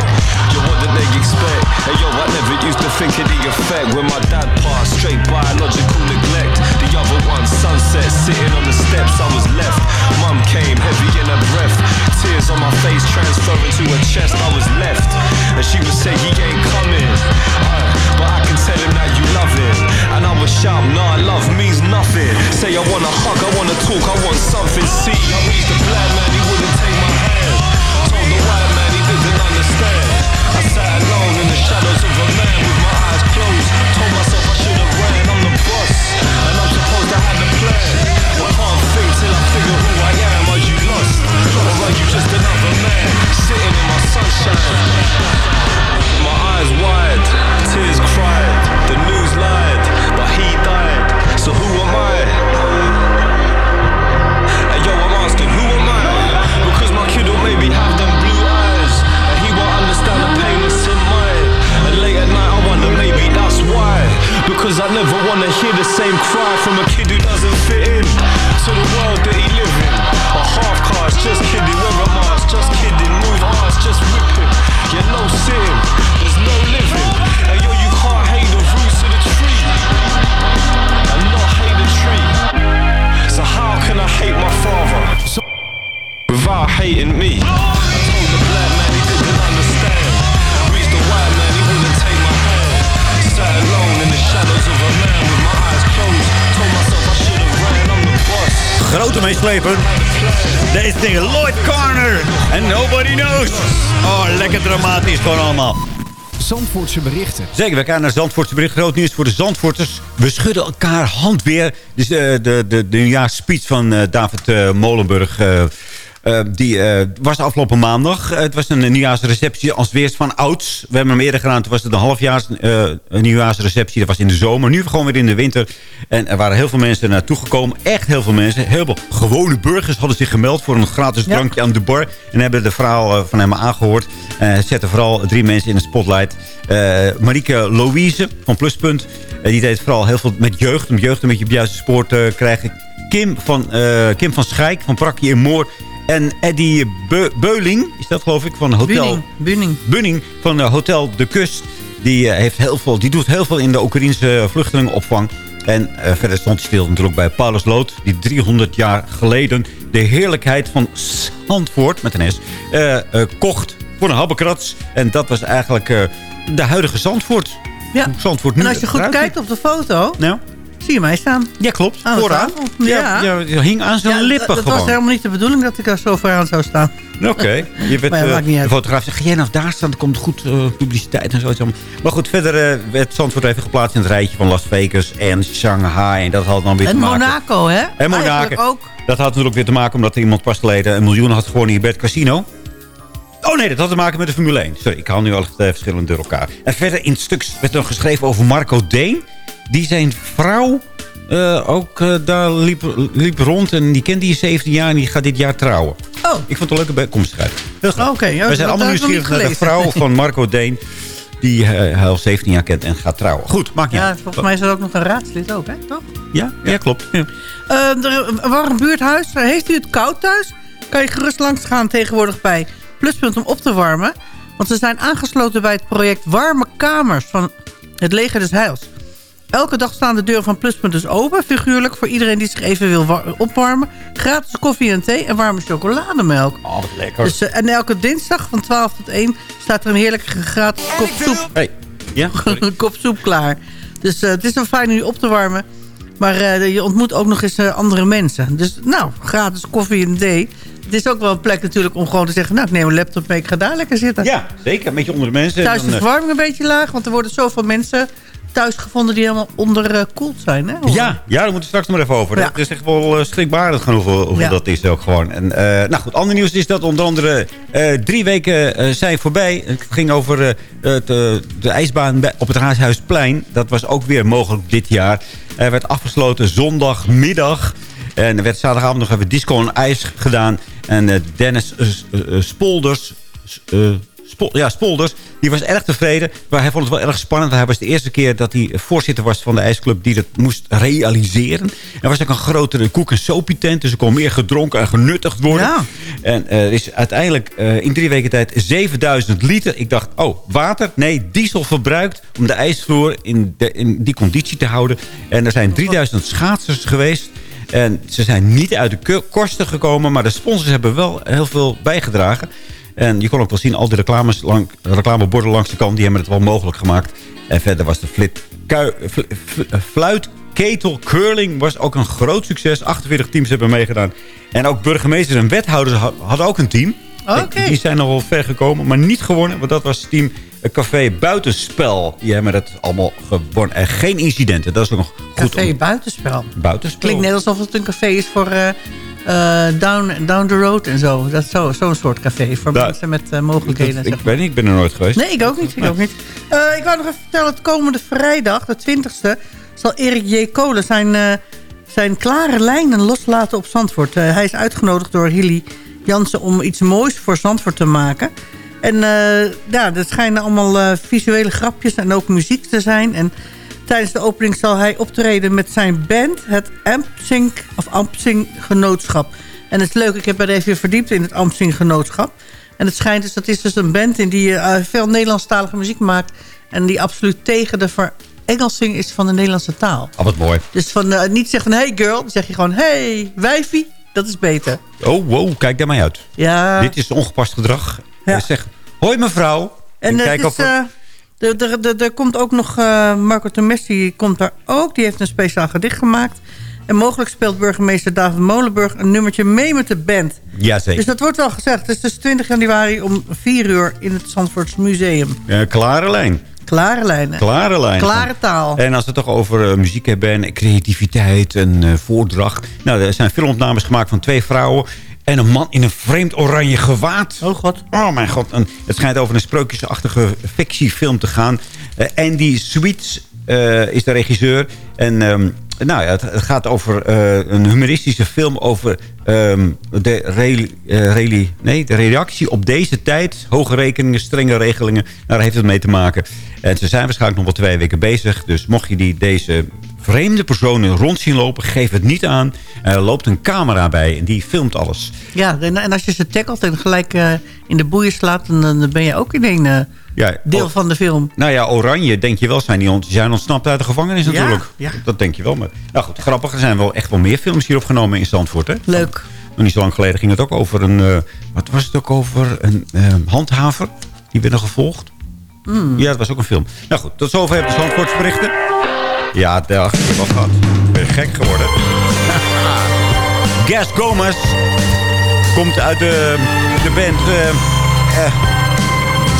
They expect? Hey yo, I never used to think of the effect when my dad passed. Straight biological neglect. The other one, sunset, sitting on the steps, I was left. Mum came, heavy in her breath. Tears on my face, transferring to her chest, I was left. And she would say, he ain't coming. Uh, but I can tell him that you love him. And I would shout, nah, love means nothing. Say, I wanna hug, I wanna talk, I want something. See, I reached the black man, he wouldn't take my hand. Told the white man, he didn't understand. The shadows of a man with my eyes closed. Told myself I should have ran, I'm the boss. And I'm supposed to have the plan. I can't I figure who I am. Are you lost? Or just another man sitting in my sunshine? My eyes wide, tears cried, the news lied, but he died. So who Meeslepen. Deze dingen, Lloyd Carner. En nobody knows. Oh, lekker dramatisch gewoon allemaal. Zandvoortse berichten. Zeker, we gaan naar Zandvoortse bericht. Groot nieuws voor de Zandvoorters. We schudden elkaar hand weer. Dus uh, de, de, de van uh, David uh, Molenburg... Uh, die uh, was afgelopen maandag. Uh, het was een nieuwjaarsreceptie als weerst van ouds. We hebben hem eerder gedaan. Toen was het een halfjaars nieuwjaarsreceptie. Dat was in de zomer. Nu gewoon weer in de winter. En er waren heel veel mensen naartoe gekomen. Echt heel veel mensen. Heel veel gewone burgers hadden zich gemeld voor een gratis drankje aan de bar. En hebben de verhaal van hem aangehoord. zetten vooral drie mensen in de spotlight. Marieke Louise van Pluspunt. die deed vooral heel veel met jeugd. Om jeugd een beetje op juiste spoor te krijgen. Kim van, Kim van Schijk van Prakkie en Moor. En Eddie Be Beuling, is dat geloof ik, van Hotel... Bunning. Bunning. Van uh, Hotel De Kust. Die, uh, heeft heel veel, die doet heel veel in de Oekraïnse vluchtelingenopvang. En uh, verder stond hij stil natuurlijk bij Paulus Lood... die 300 jaar geleden de heerlijkheid van Zandvoort, met een S... kocht voor een habbekrats. En dat was eigenlijk de huidige Zandvoort. Ja. Zandvoort nu en als je goed kijkt op de foto... Nou? Zie je mij staan? Ja, klopt. Aan Vooraan. Ja. Ja, ja, hing aan zijn ja, lippen dat, gewoon. Dat was helemaal niet de bedoeling dat ik er zo vooraan zou staan. *laughs* Oké. Okay. Je bent ja, uh, de fotograaf. Zeg, ga jij nou daar staan? Komt goed uh, publiciteit en zo. Maar goed, verder uh, werd Zandvoort even geplaatst in het rijtje van Las Vegas en Shanghai. En dat had dan weer en te maken... Monaco, hè? En Monaco. Eigenlijk ook. Dat had natuurlijk weer te maken omdat iemand pas geleden een miljoen had gewonnen hier bij het casino. Oh nee, dat had te maken met de Formule 1. Sorry, ik haal nu al verschillende door elkaar. En verder in het stuk werd nog geschreven over Marco Deen. Die zijn vrouw uh, ook uh, daar liep, liep rond. En die kent die 17 jaar en die gaat dit jaar trouwen. Oh. Ik vond het een leuke bijkomstigheid. Oké. Okay, ja, We zijn allemaal nieuwsgierig naar de vrouw van Marco Deen. Die hij al 17 jaar kent en gaat trouwen. Goed, maakt niet Ja, uit. volgens mij is er ook nog een raadslid ook, hè? Toch? Ja, ja. ja klopt. Ja. Uh, een warm buurthuis. Heeft u het koud thuis? Kan je gerust langs gaan tegenwoordig bij Pluspunt om op te warmen. Want ze zijn aangesloten bij het project Warme Kamers van het Leger des Heils. Elke dag staan de deuren van Pluspunt dus open, figuurlijk, voor iedereen die zich even wil opwarmen. Gratis koffie en thee en warme chocolademelk. Oh, wat lekker. Dus, uh, en elke dinsdag van 12 tot 1 staat er een heerlijke gratis kop soep. Hey. Ja? een *laughs* kop soep klaar. Dus uh, het is wel fijn om je op te warmen. Maar uh, je ontmoet ook nog eens andere mensen. Dus nou, gratis koffie en thee. Het is ook wel een plek natuurlijk om gewoon te zeggen... nou, ik neem een laptop mee, ik ga daar lekker zitten. Ja, zeker. Een beetje onder de mensen. Thuis is de verwarming een beetje laag, want er worden zoveel mensen thuis gevonden die helemaal onderkoeld zijn. Hè? Ja, ja, daar moeten we straks nog maar even over. Ja. Het is echt wel uh, schrikbarend genoeg hoeveel Ja. dat is ook gewoon. En, uh, nou goed, ander nieuws is dat onder andere uh, drie weken zijn voorbij. Het ging over de, de ijsbaan bij- op het Raashuisplein. Dat was ook weer mogelijk dit jaar. Er werd afgesloten zondagmiddag. En er werd zaterdagavond nog even disco en ijs gedaan. En eh, Dennis eh, eh, Spolders... eh, Spol- ja, Spolders, die was erg tevreden. Maar hij vond het wel erg spannend. Hij was de eerste keer dat hij voorzitter was van de ijsclub... die dat moest realiseren. Er was ook een grotere koek- en sopietent. Dus er kon meer gedronken en genuttigd worden. Ja. En eh, er is uiteindelijk eh, in drie weken tijd 7000 liter. Ik dacht, oh, water? Nee, diesel verbruikt om de ijsvloer in, de, in die conditie te houden. En er zijn 3000 schaatsers geweest. En ze zijn niet uit de kosten gekomen. Maar de sponsors hebben wel heel veel bijgedragen. En je kon ook wel zien, al die reclames lang, reclameborden langs de kant... die hebben het wel mogelijk gemaakt. En verder was de flit, kui, fl, fl, fluit, ketel, curling was ook een groot succes. 48 teams hebben meegedaan. En ook burgemeesters en wethouders ha- hadden ook een team. Die zijn nog wel ver gekomen, maar niet gewonnen. Want dat was het team Café Buitenspel. Die hebben het allemaal gewonnen. En geen incidenten. Dat is ook nog goed. Café om- buitenspel. Buitenspel. Klinkt net alsof het een café is voor eh, eh, down, down the road en zo. Dat zo- zo'n soort café voor Nou, mensen met eh, mogelijkheden. Dat- ik niet, ik ben er nooit geweest. Nee, ik ook niet. Ik, ook niet. Eh, ik wou nog even vertellen, het komende vrijdag, de 20e... zal Erik J. Kolen zijn, eh, zijn klare lijnen loslaten op Zandvoort. Eh, hij is uitgenodigd door Hilly Jansen om iets moois voor Zandvoort te maken. En eh ja, er schijnen allemaal eh, visuele grapjes en ook muziek te zijn. En tijdens de opening zal hij optreden met zijn band... het Ampsing, of Ampsing Genootschap. En het is leuk, ik heb er even verdiept in het Ampsing Genootschap. En het schijnt dus, dat is dus een band in die eh, veel Nederlandstalige muziek maakt... en die absoluut tegen de verengelsing is van de Nederlandse taal. Oh, wat mooi. Dus van, niet zeggen van hey girl, dan zeg je gewoon hey wijfie. Dat is beter. Oh, wow, kijk daar maar uit. Ja. Dit is ongepast gedrag. Ja. Ja. Zeg, hoi mevrouw. En kijk het of is, er- eh, er- komt ook nog... eh, Marco Tomesti komt daar ook. Die heeft een speciaal gedicht gemaakt. En mogelijk speelt burgemeester David Molenburg... een nummertje mee met de band. Jazeker. Dus dat wordt wel gezegd. Het is dus 20 januari om 4 uur in het Zandvoorts Museum. Ja, klare lijn. Klare lijnen. Klare lijn. Klare taal. En als we het toch over eh, muziek hebben en creativiteit en eh, voordracht. Nou, er zijn filmopnames gemaakt van twee vrouwen. En een man in een vreemd oranje gewaad. Oh god. Oh mijn god. En het schijnt over een sprookjesachtige fictiefilm te gaan. Eh, Andy Sweets is de regisseur. En ehm, nou ja, het, gaat over eh, een humoristische film over ehm, de, re, eh, reli- nee, de reactie op deze tijd. Hoge rekeningen, strenge regelingen. Daar heeft het mee te maken. En ze zijn waarschijnlijk nog wel twee weken bezig. Dus mocht je die, deze vreemde personen rond zien lopen, geef het niet aan. Er loopt een camera bij en die filmt alles. Ja, en, als je ze tackelt en gelijk eh, in de boeien slaat... dan, dan ben je ook in eh, Ja, deel van de film. Nou ja, Oranje, denk je wel, zijn die ont- zijn ontsnapt uit de gevangenis natuurlijk. ja. Dat denk je wel. Maar, nou goed, grappig. Er zijn wel echt wel meer films hier opgenomen in Zandvoort. Hè? Leuk. Nog niet zo lang geleden ging het ook over een... eh, wat was het ook over? Een eh, handhaver. Die werden gevolgd. Mm. Ja, dat was ook een film. Nou goed, tot zover heb de Zandvoorts berichten. Ja, dag. Wat gaat? Ben je gek geworden? *laughs* Gas Gomez komt uit de, de band... eh,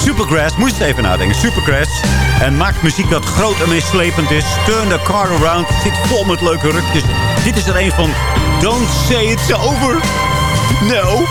Supergrass, moest even nadenken. Supergrass. En maakt muziek dat groot en meeslepend is. Turn the car around. Zit vol met leuke rukjes. Dit is er een van Don't say it's over. No.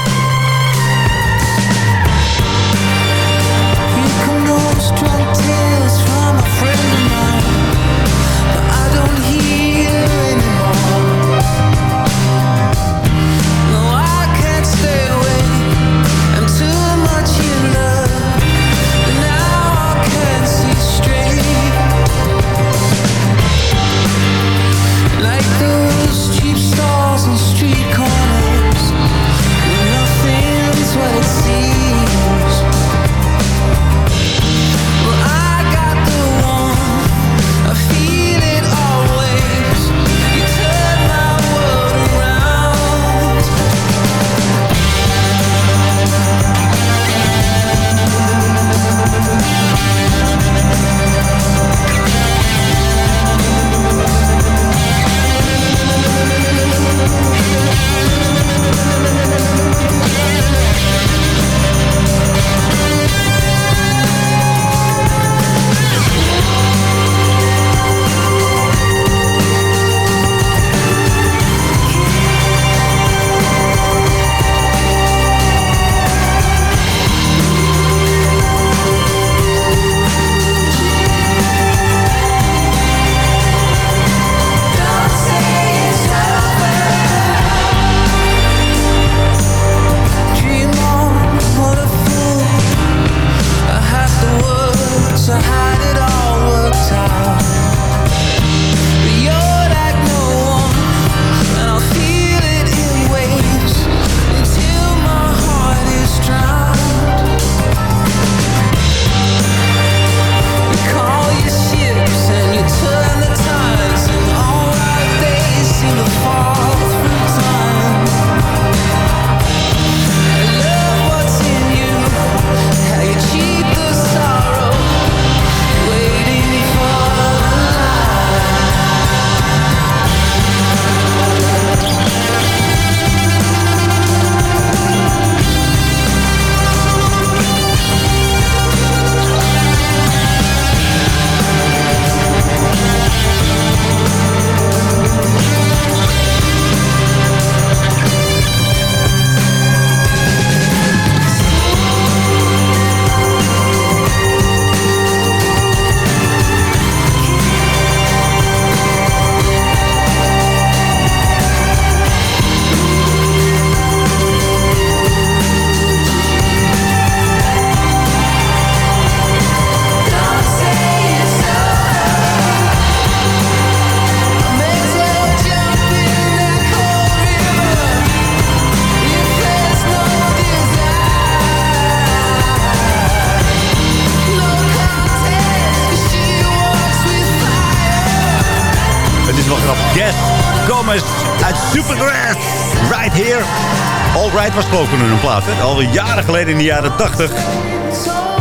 Ik een? Al jaren geleden in de jaren 80.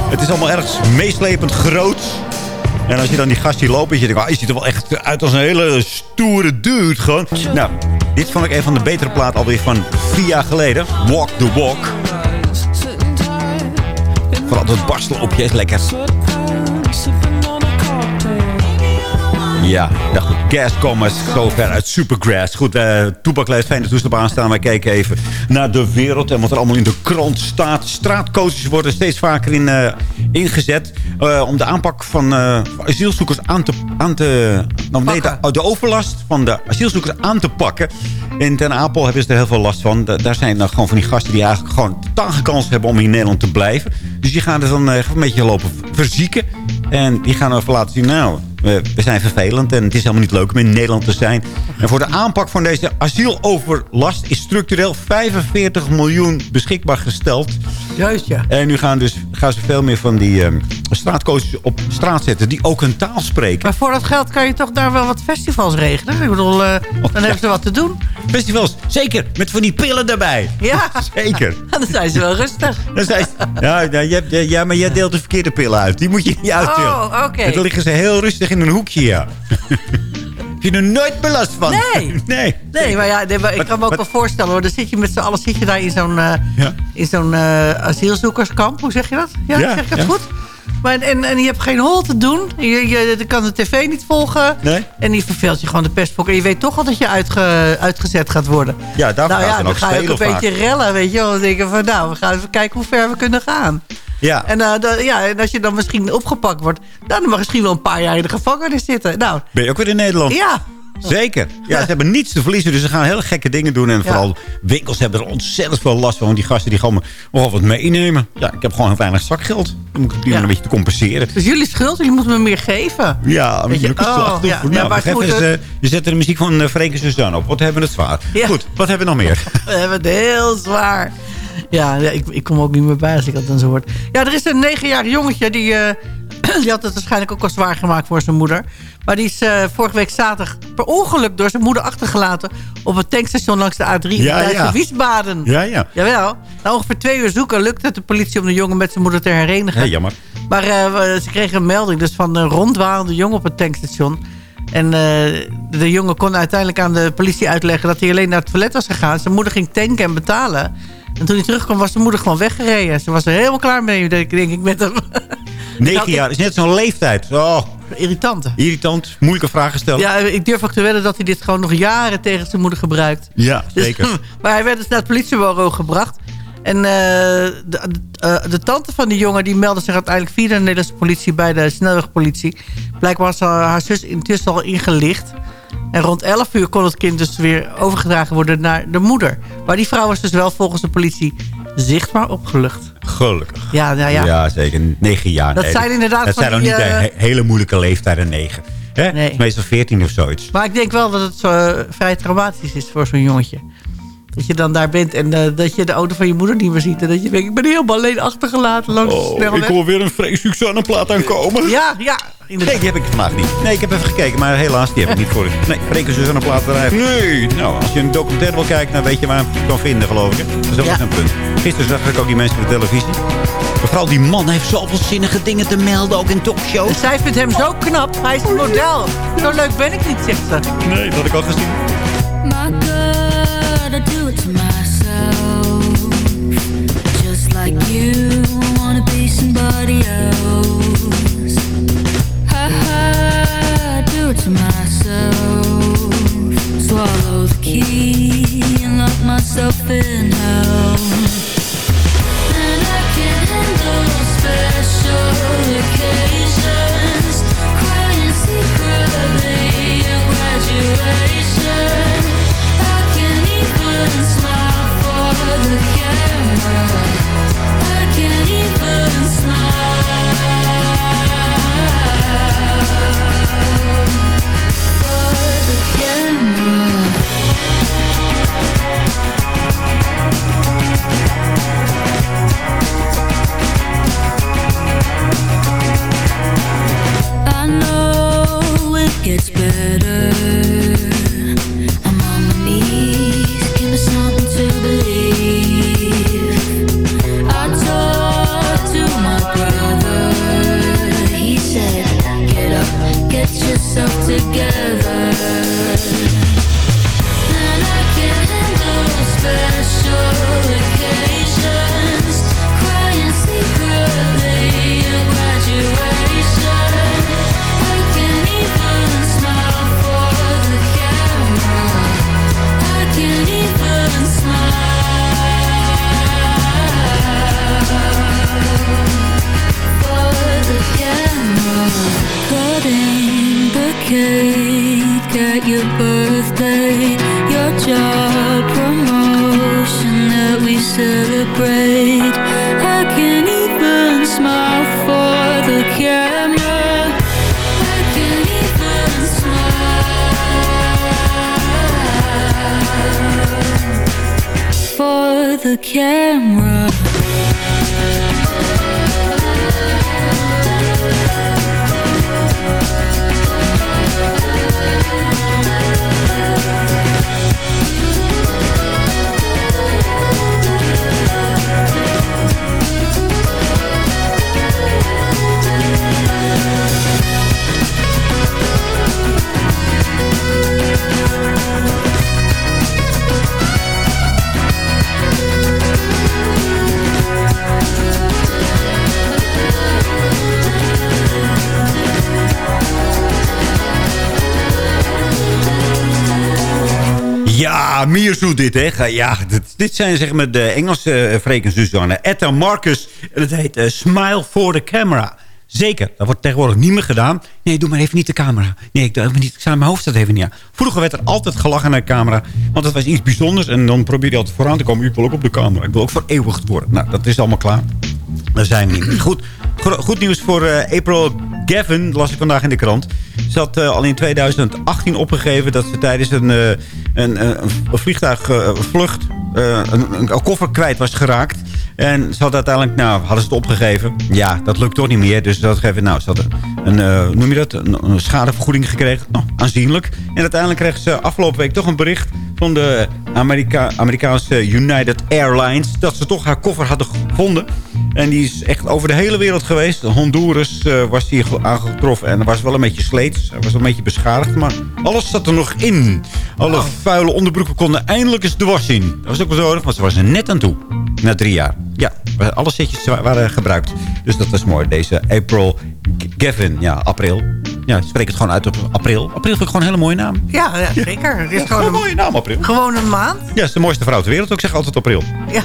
Het is allemaal erg meeslepend groot. En als je dan die gast hier loopt, je denkt, ah, je ziet er wel echt uit als een hele stoere dude. Gewoon. Nou, dit vond ik een van de betere platen alweer van vier jaar geleden. Walk the Walk. Vooral dat barstelopje is lekker. Ja, nou goed. Gascomers, zover uit Supergrass. Goed, uh, Toepak leeft fijn dat toestel aanstaan. Wij kijken even naar de wereld en wat er allemaal in de krant staat. Straatcoaches worden steeds vaker in, uh, ingezet... Uh, om de aanpak van asielzoekers aan te... Aan te nou, nee, de, de, overlast van de asielzoekers aan te pakken. In Ten Apel hebben ze er heel veel last van. daar zijn dan gewoon van die gasten die eigenlijk gewoon totaal kans hebben om in Nederland te blijven. Dus die gaan er dan een beetje lopen verzieken. En die gaan even laten zien, nou, we, we, zijn vervelend en het is helemaal niet leuk om in Nederland te zijn. En voor de aanpak van deze asieloverlast is structureel 45 miljoen beschikbaar gesteld. Juist, ja. En nu gaan, dus, gaan ze veel meer van die um, straatcoaches op straat zetten die ook hun taal spreken. Maar voor dat geld kan je toch daar wel wat festivals regelen? Ik bedoel, uh, dan hebben ze wat te doen. Festivals, zeker. Met van die pillen erbij. Ja. Zeker. *laughs* dan zijn ze wel rustig. *laughs* Dan zijn ze, ja, ja, ja, maar jij deelt de verkeerde pillen uit. Die moet je niet uitdelen. Oh, oké. Okay. En dan liggen ze heel rustig in een hoekje, ja. *laughs* Heb je er nooit belast van? Nee. nee. Nee, maar ja, nee, maar ik kan me ook wel voorstellen. Hoor. Dan zit je met z'n allen zit je daar in zo'n uh, ja. in zo'n uh, asielzoekerskamp. Hoe zeg je dat? Ja, ja zeg ik dat ja. goed? Maar, en, en je hebt geen hol te doen. Je, je, je kan de tv niet volgen. Nee. En die verveelt je gewoon de pestfok. En je weet toch al dat je uitge, uitgezet gaat worden. Ja, daar nou, ja, dan, dan ga je ook een beetje rellen, weet je wel. Dan denken van, nou, we gaan even kijken hoe ver we kunnen gaan. Ja. En, uh, da, ja, en als je dan misschien opgepakt wordt... dan mag je misschien wel een paar jaar in de gevangenis zitten. Nou, ben je ook weer in Nederland? Ja. Zeker. Ja, ze hebben niets te verliezen, dus ze gaan hele gekke dingen doen. En vooral winkels hebben er ontzettend veel last van. Want die gasten die gewoon wel wat meenemen. Ja, ik heb gewoon weinig zakgeld. Dan moet ik die ja. een beetje te compenseren. Dus jullie schuld, jullie moeten me meer geven. Ja, een je, oh, ja. Nou, ja, maar goed, eens, uh, je zet er de muziek van uh, Freek en Suzanne op. Wat hebben we het zwaar. Goed, wat hebben we nog meer? *laughs* we hebben het heel zwaar. Ja, ik, ik kom ook niet meer bij als ik dat dan zo hoor. Ja, er is een negenjarig jongetje die... Uh, die had het waarschijnlijk ook al zwaar gemaakt voor zijn moeder. Maar die is uh, vorige week zaterdag per ongeluk door zijn moeder achtergelaten... op het tankstation langs de A3 in ja, ja. Wiesbaden. Ja, ja. Jawel. Na ongeveer twee uur zoeken lukt het de politie om de jongen met zijn moeder te herenigen. Ja, jammer. Maar uh, ze kregen een melding dus van een rondwarende jongen op het tankstation... En uh, de jongen kon uiteindelijk aan de politie uitleggen... dat hij alleen naar het toilet was gegaan. Zijn moeder ging tanken en betalen. En toen hij terugkwam was zijn moeder gewoon weggereden. Ze was er helemaal klaar mee, denk ik, met hem. *laughs* 9 jaar is net zo'n leeftijd. Oh. Irritant. Irritant, moeilijke vragen stellen. Ja, ik durf ook te wedden dat hij dit gewoon nog jaren tegen zijn moeder gebruikt. Ja, zeker. Dus, maar hij werd dus naar het politiebureau gebracht. En uh, de, uh, de, tante van die jongen die meldde zich uiteindelijk via de Nederlandse politie bij de snelwegpolitie. Blijkbaar was haar zus intussen al ingelicht. En rond 11 uur kon het kind dus weer overgedragen worden naar de moeder. Maar die vrouw was dus wel volgens de politie zichtbaar opgelucht. Gelukkig. Ja, nou ja. ja zeker. 9 jaar. Dat zijn inderdaad Dat zijn nog niet de hele moeilijke leeftijden, 9. Hè? Nee. Meestal 14 of zoiets. Maar ik denk wel dat het uh, vrij traumatisch is voor zo'n jongetje. Dat je dan daar bent en uh, dat je de auto van je moeder niet meer ziet. En dat je denkt, ik ben helemaal alleen achtergelaten langs oh, de snelweg. ik hoor weer een vreselijk zonneplaat aankomen. Ja, ja. Nee, die heb ik vandaag niet. Nee, ik heb even gekeken, maar helaas, die heb ik niet voor. Nee, Freken ze zonneplaat eruit. Nee. Nou, als je een documentaire wil kijken, dan weet je waar je hem kan vinden, geloof ik. Dat is ook ja. een punt. Gisteren zag ik ook die mensen op de televisie. Maar vooral die man heeft zoveel zinnige dingen te melden, ook in talkshows. En zij vindt hem zo knap. Hij is een model. Zo leuk ben ik niet, zegt ze. Nee, dat had ik al gezien. myself in hell. And I can handle special occasions Crying secretly at graduation. I can even smile for the camera. Ja, Mierzoet dit, hè. Ja, dit, zijn zeg maar de Engelse uh, Freken Suzanne. Etta Marcus. En het heet eh, Smile for the Camera. Zeker, dat wordt tegenwoordig niet meer gedaan. Nee, doe maar even niet de camera. Nee, ik, doe even niet, ik sta mijn hoofd staat even niet aan. Vroeger werd er altijd gelachen naar de camera. Want het was iets bijzonders. En dan probeerde je altijd vooraan te komen. Ik wil ook op de camera. Ik wil ook vereeuwigd worden. Nou, dat is allemaal klaar. Daar zijn we niet. Goed, goed nieuws voor eh, April Gavin. las ik vandaag in de krant. Ze had eh, al in 2018 opgegeven dat ze tijdens een, eh, een, een, vliegtuigvlucht een, een koffer kwijt was geraakt. En ze had uiteindelijk, nou, hadden ze het opgegeven. Ja, dat lukt toch niet meer. Dus ze had gegeven, nou, ze had een, eh, noem je dat, een schadevergoeding gekregen. Nou, aanzienlijk. En uiteindelijk kreeg ze afgelopen week toch een bericht van de Amerika Amerikaanse United Airlines... dat ze toch haar koffer hadden gevonden. En die is echt over de hele wereld geweest. Honduras eh, was hier ge- aangetroffen en er was wel een beetje sleet. Hij was wel een beetje beschadigd, maar alles zat er nog in. Alle vuile onderbroeken konden eindelijk eens de was in. Dat was ook wel zo erg, want ze was er net aan toe. Na drie jaar. Ja, alle setjes wa- waren gebruikt. Dus dat was mooi. Deze April Gavin. Ja, april. Ja, spreek het gewoon uit op april. April vind ik gewoon een hele mooie naam. Ja, ja zeker. Het is Ja, gewoon een mooie naam, april. Gewoon een maand. Ja, is de mooiste vrouw ter wereld. Ik zeg altijd april. Ja,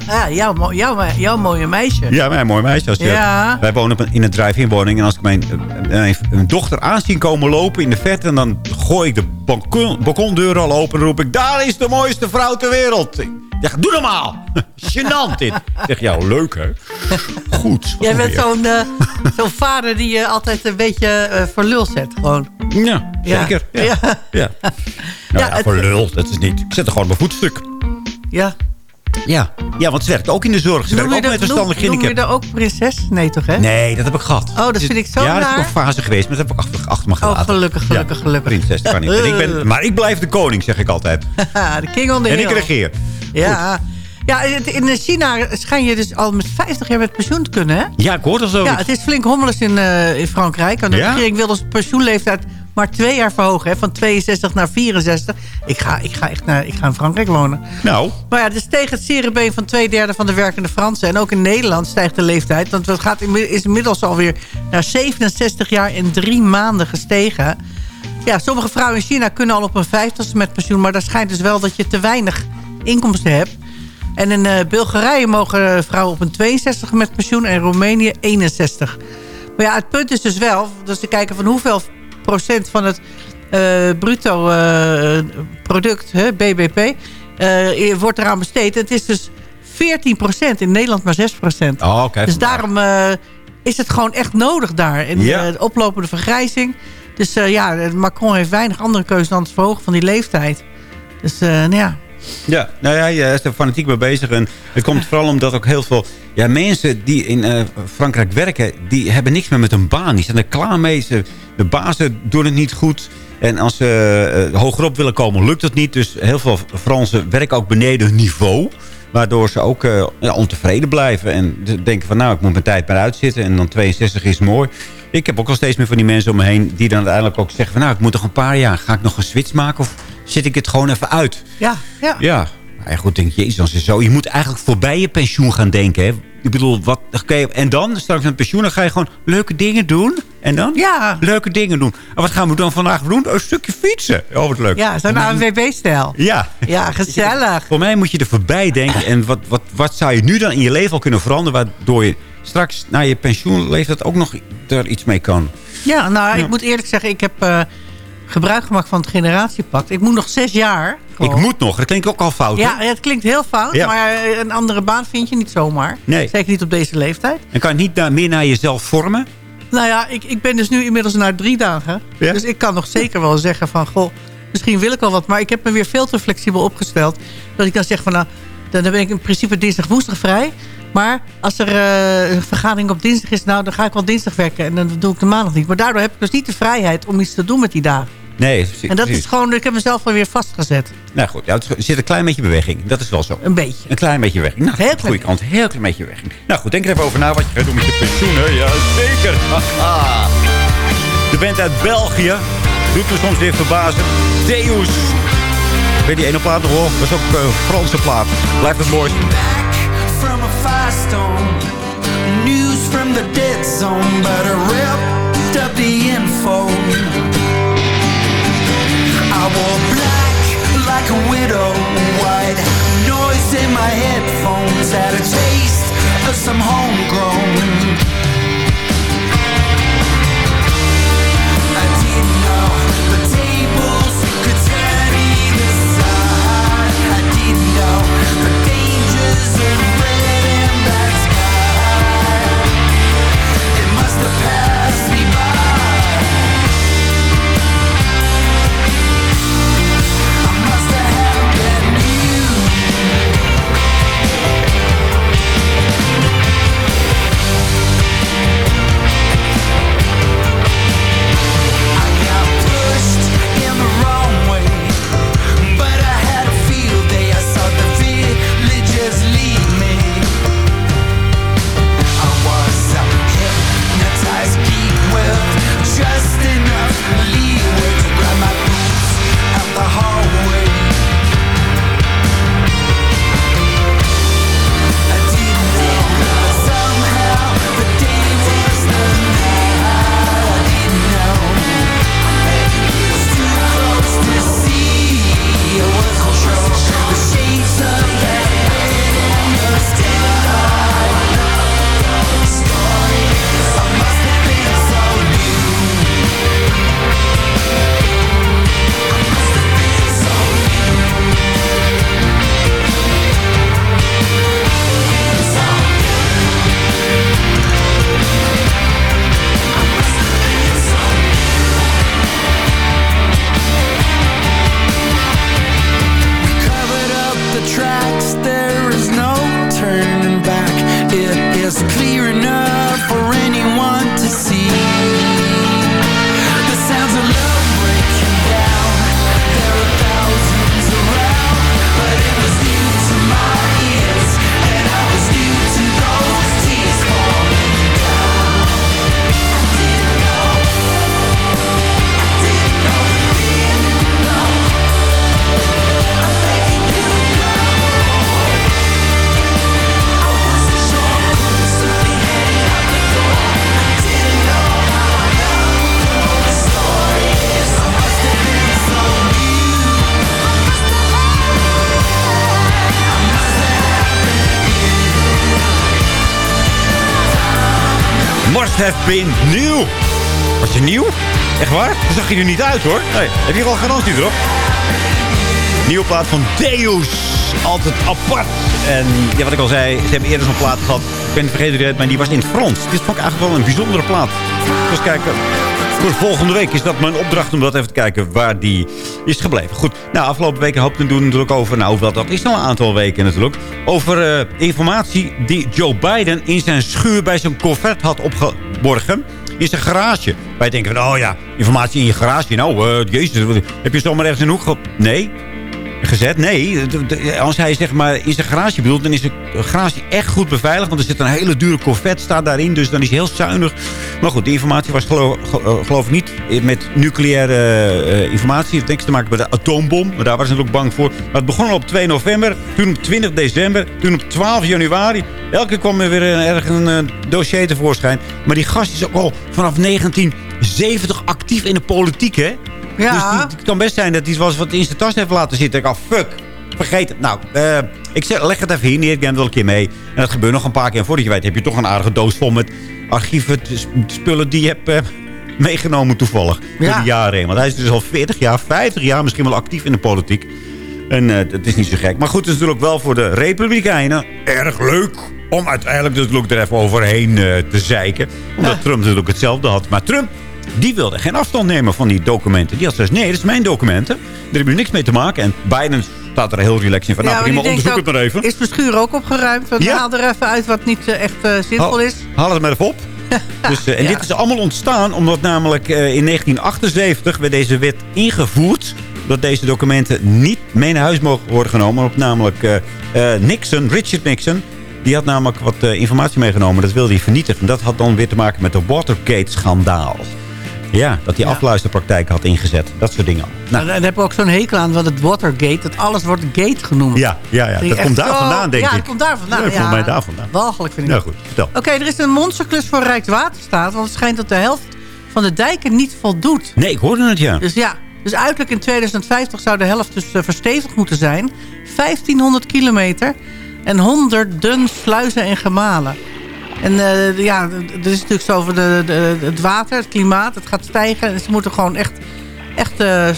*laughs* jouw, jouw, jouw mooie meisje. Ja, mijn mooi meisje. Als je, Ja. Wij wonen in een drive-in woning. En als ik mijn, eh, mijn, mijn dochter aanzien komen lopen in de verte... en dan gooi ik de balkon, balkondeur al open... en roep ik, daar is de mooiste vrouw ter wereld. Ik zeg, doe normaal. *laughs* Gênant dit. Ik zeg, ja, leuk hè. *laughs* Goed. Jij bent zo'n eh, zo'n vader die je altijd een beetje eh voor lul zet. Gewoon. Ja, zeker. Ja. Ja. Ja. Nou ja, voor lul, dat is niet. Ik zet er gewoon mijn voetstuk. ja. Ja. ja, want ze werkt ook in de zorg. Ze Noem werkt ook met verstandig noem, noem je dat ook prinses? Nee toch, hè? Nee, dat heb ik gehad. Oh, dat vind ik zo Ja, dat is een fase geweest, maar dat heb ik achter, achter me gelaten. Oh, gelukkig, gelukkig, Ja, gelukkig. Prinses, dat kan niet. En ik ben, maar ik blijf de koning, zeg ik altijd. *laughs* de king on the En ik regeer. Ja. Ja, in China schijn je dus al met 50 jaar met pensioen te kunnen, hè? Ja, ik hoor dat zo. Ja, het is flink hommeles in, eh, in Frankrijk. En de Ja? regering wil dus de pensioenleeftijd maar twee jaar verhogen. Hè, van 62 naar 64. Ik ga, ik ga echt naar, ik ga in Frankrijk wonen. Nou, Maar ja, dus tegen het cerebeen van twee derde van de werkende Fransen. En ook in Nederland stijgt de leeftijd. Want het gaat inmi- is inmiddels alweer naar 67 jaar en drie maanden gestegen. Ja, sommige vrouwen in China kunnen al op een vijftigste met pensioen. Maar daar schijnt dus wel dat je te weinig inkomsten hebt. En in eh, Bulgarije mogen vrouwen op een 62 met pensioen. En in Roemenië 61. Maar ja, het punt is dus wel... Dus te kijken van hoeveel van het eh, bruto eh, product, hè, BBP... eh, wordt eraan besteed. En het is dus 14 procent. In Nederland maar 6 procent. Oh, oké. Dus daarom is het gewoon echt nodig daar. En Ja. eh, de oplopende vergrijzing. Dus ja, Macron heeft weinig andere keuze dan het verhogen van die leeftijd. Dus nou ja. Ja, nou ja, je is er fanatiek mee bezig. En het komt *laughs* vooral omdat ook heel veel ja, mensen die in eh, Frankrijk werken... die hebben niks meer met hun baan. Die zijn er klaar mee. Ze, de bazen doen het niet goed. En als ze eh, hogerop willen komen, lukt het niet. Dus heel veel Fransen werken ook beneden hun niveau. Waardoor ze ook eh, ja, ontevreden blijven. En de- denken van, nou, ik moet mijn tijd maar uitzitten. En dan 62 is mooi. Ik heb ook al steeds meer van die mensen om me heen... die dan uiteindelijk ook zeggen van... nou, ik moet nog een paar jaar. Ga ik nog een switch maken of zit ik het gewoon even uit? Ja, ja. Ja. Maar goed, denk je, jezus, als je zo... Je moet eigenlijk voorbij je pensioen gaan denken, hè. Ik bedoel, wat... oké, en dan, straks met pensioen, dan ga je gewoon leuke dingen doen. En dan? Ja. Leuke dingen doen. En wat gaan we dan vandaag doen? Een stukje fietsen. Oh, wat leuk. Ja, zo'n ANWB-stijl. Ja. Ja, gezellig. Voor mij moet je er voorbij denken. En wat, wat, wat zou je nu dan in je leven al kunnen veranderen... waardoor je straks naar je pensioenleeftijd ook nog er iets mee kan? Ja, nou, ik moet eerlijk zeggen, ik heb eh, gebruik gemaakt van het generatiepact. Ik moet nog zes jaar. Ik moet nog. Dat klinkt ook al fout. hè? Ja, het klinkt heel fout, Ja. maar een andere baan vind je niet zomaar. Nee. Zeker niet op deze leeftijd. En kan je niet naar- meer naar jezelf vormen? Nou ja, ik, ik ben dus nu inmiddels naar drie dagen. Ja? Dus ik kan nog zeker wel zeggen van... Goh, misschien wil ik wel wat. Maar ik heb me weer veel te flexibel opgesteld. Dat ik dan zeg van... Nou, dan dan ben ik in principe dinsdag, woensdag vrij. Maar als er eh, een vergadering op dinsdag is... Nou, dan ga ik wel dinsdag werken. En dan doe ik de maandag niet. Maar daardoor heb ik dus niet de vrijheid om iets te doen met die dagen. Nee, precies. En dat is gewoon... Ik heb mezelf alweer vastgezet. Nou goed, ja, er zit een klein beetje beweging. Dat is wel zo. Een beetje. Een klein beetje beweging. Nou, Heel goede kant. Heel klein beetje beweging. Nou goed, denk er even over na wat je gaat doen met je pensioen. Hè? Ja, zeker. Haha. De band uit België. Doet me soms weer verbazen. Deus. Ik weet die ene plaat nog hoor. Dat is ook een Franse plaat. Blijft het mooi. from a firestone. News from the dead zone, but I ripped a widow, white noise in my headphones, had a taste of some homegrown. Must have been nieuw. Was je nieuw? Echt waar? Dat zag je er niet uit hoor. Nee, heb je al garantie erop? Nieuwe plaat van Deus. Altijd apart. En ja, wat ik al zei, ze hebben eerder zo'n plaat gehad. Ik ben het vergeten maar die was in het Frans. Dit vond ik eigenlijk wel een bijzondere plaat. Dus kijken. Voor volgende week is dat mijn opdracht om dat even te kijken waar die is gebleven. Goed, nou afgelopen weken hoopten we natuurlijk over, nou dat is al een aantal weken natuurlijk. Over eh, informatie die Joe Biden in zijn schuur bij zijn Corvette had opgeborgen. In zijn garage. Wij denken van, oh ja, informatie in je garage. Nou, eh, jezus, heb je zomaar ergens in een hoek ge... Nee, gezet. Nee, als hij zeg maar in zijn garage bedoelt... dan is de garage echt goed beveiligd. Want er zit een hele dure Corvette staat daarin. Dus dan is hij heel zuinig. Maar goed, die informatie was geloof, ge- eh, ik niet met nucleaire eh, informatie. Het heeft te maken met de atoombom. Maar daar waren ze natuurlijk bang voor. Maar het begon al op 2 november. Toen op 20 december. Toen op 12 januari. Elke keer kwam er weer een, erg een eh, dossier tevoorschijn. Maar die gast is ook al vanaf 1970 actief in de politiek, hè? Ja. Dus het kan best zijn dat hij was wat in zijn tas heeft laten zitten. Ik dacht, fuck, vergeet het. Nou, eh, ik zeg, leg het even hier neer. Ik neem het wel een keer mee. En dat gebeurt nog een paar keer. En voordat je weet heb je toch een aardige doos vol met archieven, spullen die je hebt... eh, meegenomen toevallig. Door Ja. de jaren heen. Want hij is dus al 40 jaar, 50 jaar misschien wel actief in de politiek. En eh het is niet zo gek. Maar goed, het is natuurlijk wel voor de Republikeinen erg leuk... om uiteindelijk natuurlijk er even overheen te zeiken. Omdat Trump natuurlijk hetzelfde had. Maar Trump, die wilde geen afstand nemen van die documenten. Die had gezegd, nee, dat is mijn documenten. Daar hebben jullie niks mee te maken. En Biden staat er heel relaxed in van... nou, maar prima, onderzoek het maar even. Is mijn schuur ook opgeruimd? Want Ja. haal er even uit wat niet eh, echt eh, zinvol is. Haal het maar even op. *laughs* Dus, eh, en Ja. dit is allemaal ontstaan omdat namelijk in 1978 werd deze wet ingevoerd. Dat deze documenten niet mee naar huis mogen worden genomen. Op namelijk Nixon, Richard Nixon. Die had namelijk wat informatie meegenomen. Dat wilde hij vernietigen. En dat had dan weer te maken met de Watergate-schandaal. Ja, dat hij afluisterpraktijken had ingezet. Dat soort dingen. Nou, En dan heb ik ook zo'n hekel aan, want het Watergate, dat alles wordt gate genoemd. ja, ja, ja, dat echt komt daar zo- vandaan, denk ja, ik. dat komt daar vandaan. Ja, Ja, mij daar vandaan. Walgelijk vind ik Nou goed, vertel. Oké, er is een monsterklus voor Rijkswaterstaat. Want het schijnt dat de helft van de dijken niet voldoet. Nee, ik hoorde het, ja. Dus ja, dus uiterlijk in 2050 zou de helft dus eh, verstevigd moeten zijn. 1500 kilometer en honderden sluizen en gemalen. En eh, ja, er is natuurlijk zo over de, de, het water, het klimaat. Het gaat stijgen en ze moeten gewoon echt, echt eh,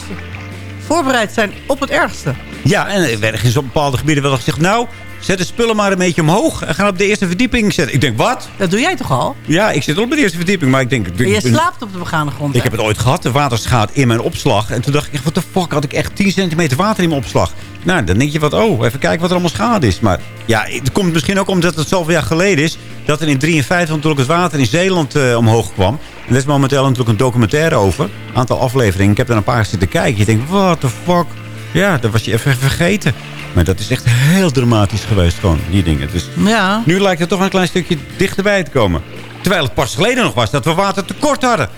voorbereid zijn op het ergste. Ja, en er dus op bepaalde gebieden wel gezegd... nou, zet de spullen maar een beetje omhoog... en ga op de eerste verdieping zetten. Ik denk, wat? Dat doe jij toch al? Ja, ik zit al op de eerste verdieping, maar ik denk... ik- je slaapt op de begane grond. Ik hè? heb het ooit gehad, de waterschaat in mijn opslag. En toen dacht ik echt, wat de fuck, had ik echt 10 centimeter water in mijn opslag. Nou, dan denk je wat, oh, even kijken wat er allemaal schade is. Maar ja, het komt misschien ook omdat het zoveel jaar geleden is... dat er in 53 natuurlijk het water in Zeeland eh, omhoog kwam. En er is momenteel natuurlijk een documentaire over. Een aantal afleveringen. Ik heb er een paar zitten kijken. Je denkt, what the fuck. Ja, dat was je even vergeten. Maar dat is echt heel dramatisch geweest, gewoon, die dingen. Dus Ja. nu lijkt het toch een klein stukje dichterbij te komen. Terwijl het pas geleden nog was dat we water tekort hadden.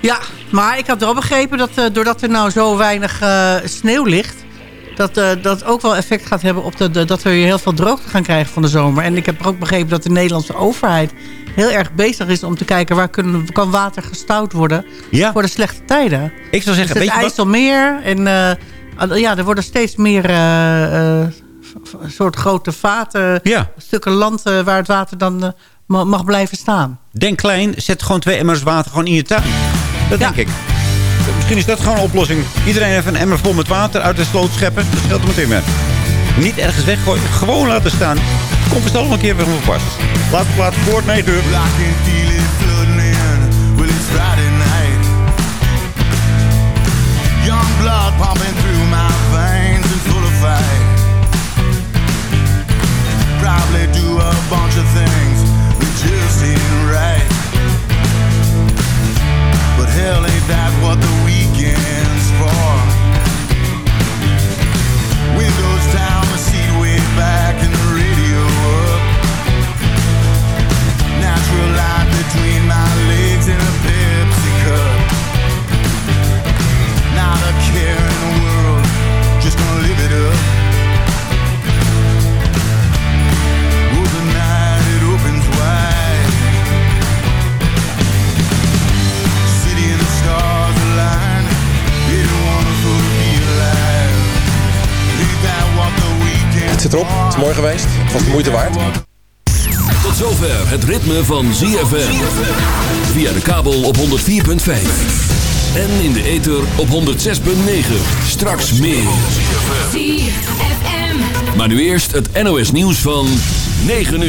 Ja, maar ik had wel begrepen dat eh, doordat er nou zo weinig eh, sneeuw ligt... Dat, eh, dat ook wel effect gaat hebben op de, de- dat we heel veel droogte gaan krijgen van de zomer. En ik heb ook begrepen dat de Nederlandse overheid heel erg bezig is om te kijken... waar kunnen, kan water gestouwd worden Ja. voor de slechte tijden. Ik zou zeggen, dus weet het je wat? IJsselmeer en eh, ja, er worden steeds meer eh, soort grote vaten, Ja. stukken land waar het water dan ma- mag blijven staan. Denk klein, zet gewoon twee emmers water gewoon in je tuin. Dat denk ik. Misschien is dat gewoon een oplossing. Iedereen even een emmer vol met water uit de sloot scheppen. Dat scheelt er meteen. Niet ergens weggooien, gewoon laten staan. Komt vast allemaal een keer weer van pas. Laat het laten voor 9 uur. Well, it's Friday night. Young blood through my veins. Probably do a bunch of things Hell, ain't that what the Het zit erop. Het is mooi geweest. Het was de moeite waard. Tot zover het ritme van ZFM. Via de kabel op 104.5. En in de ether op 106.9. Straks meer. Maar nu eerst het NOS nieuws van 9 uur.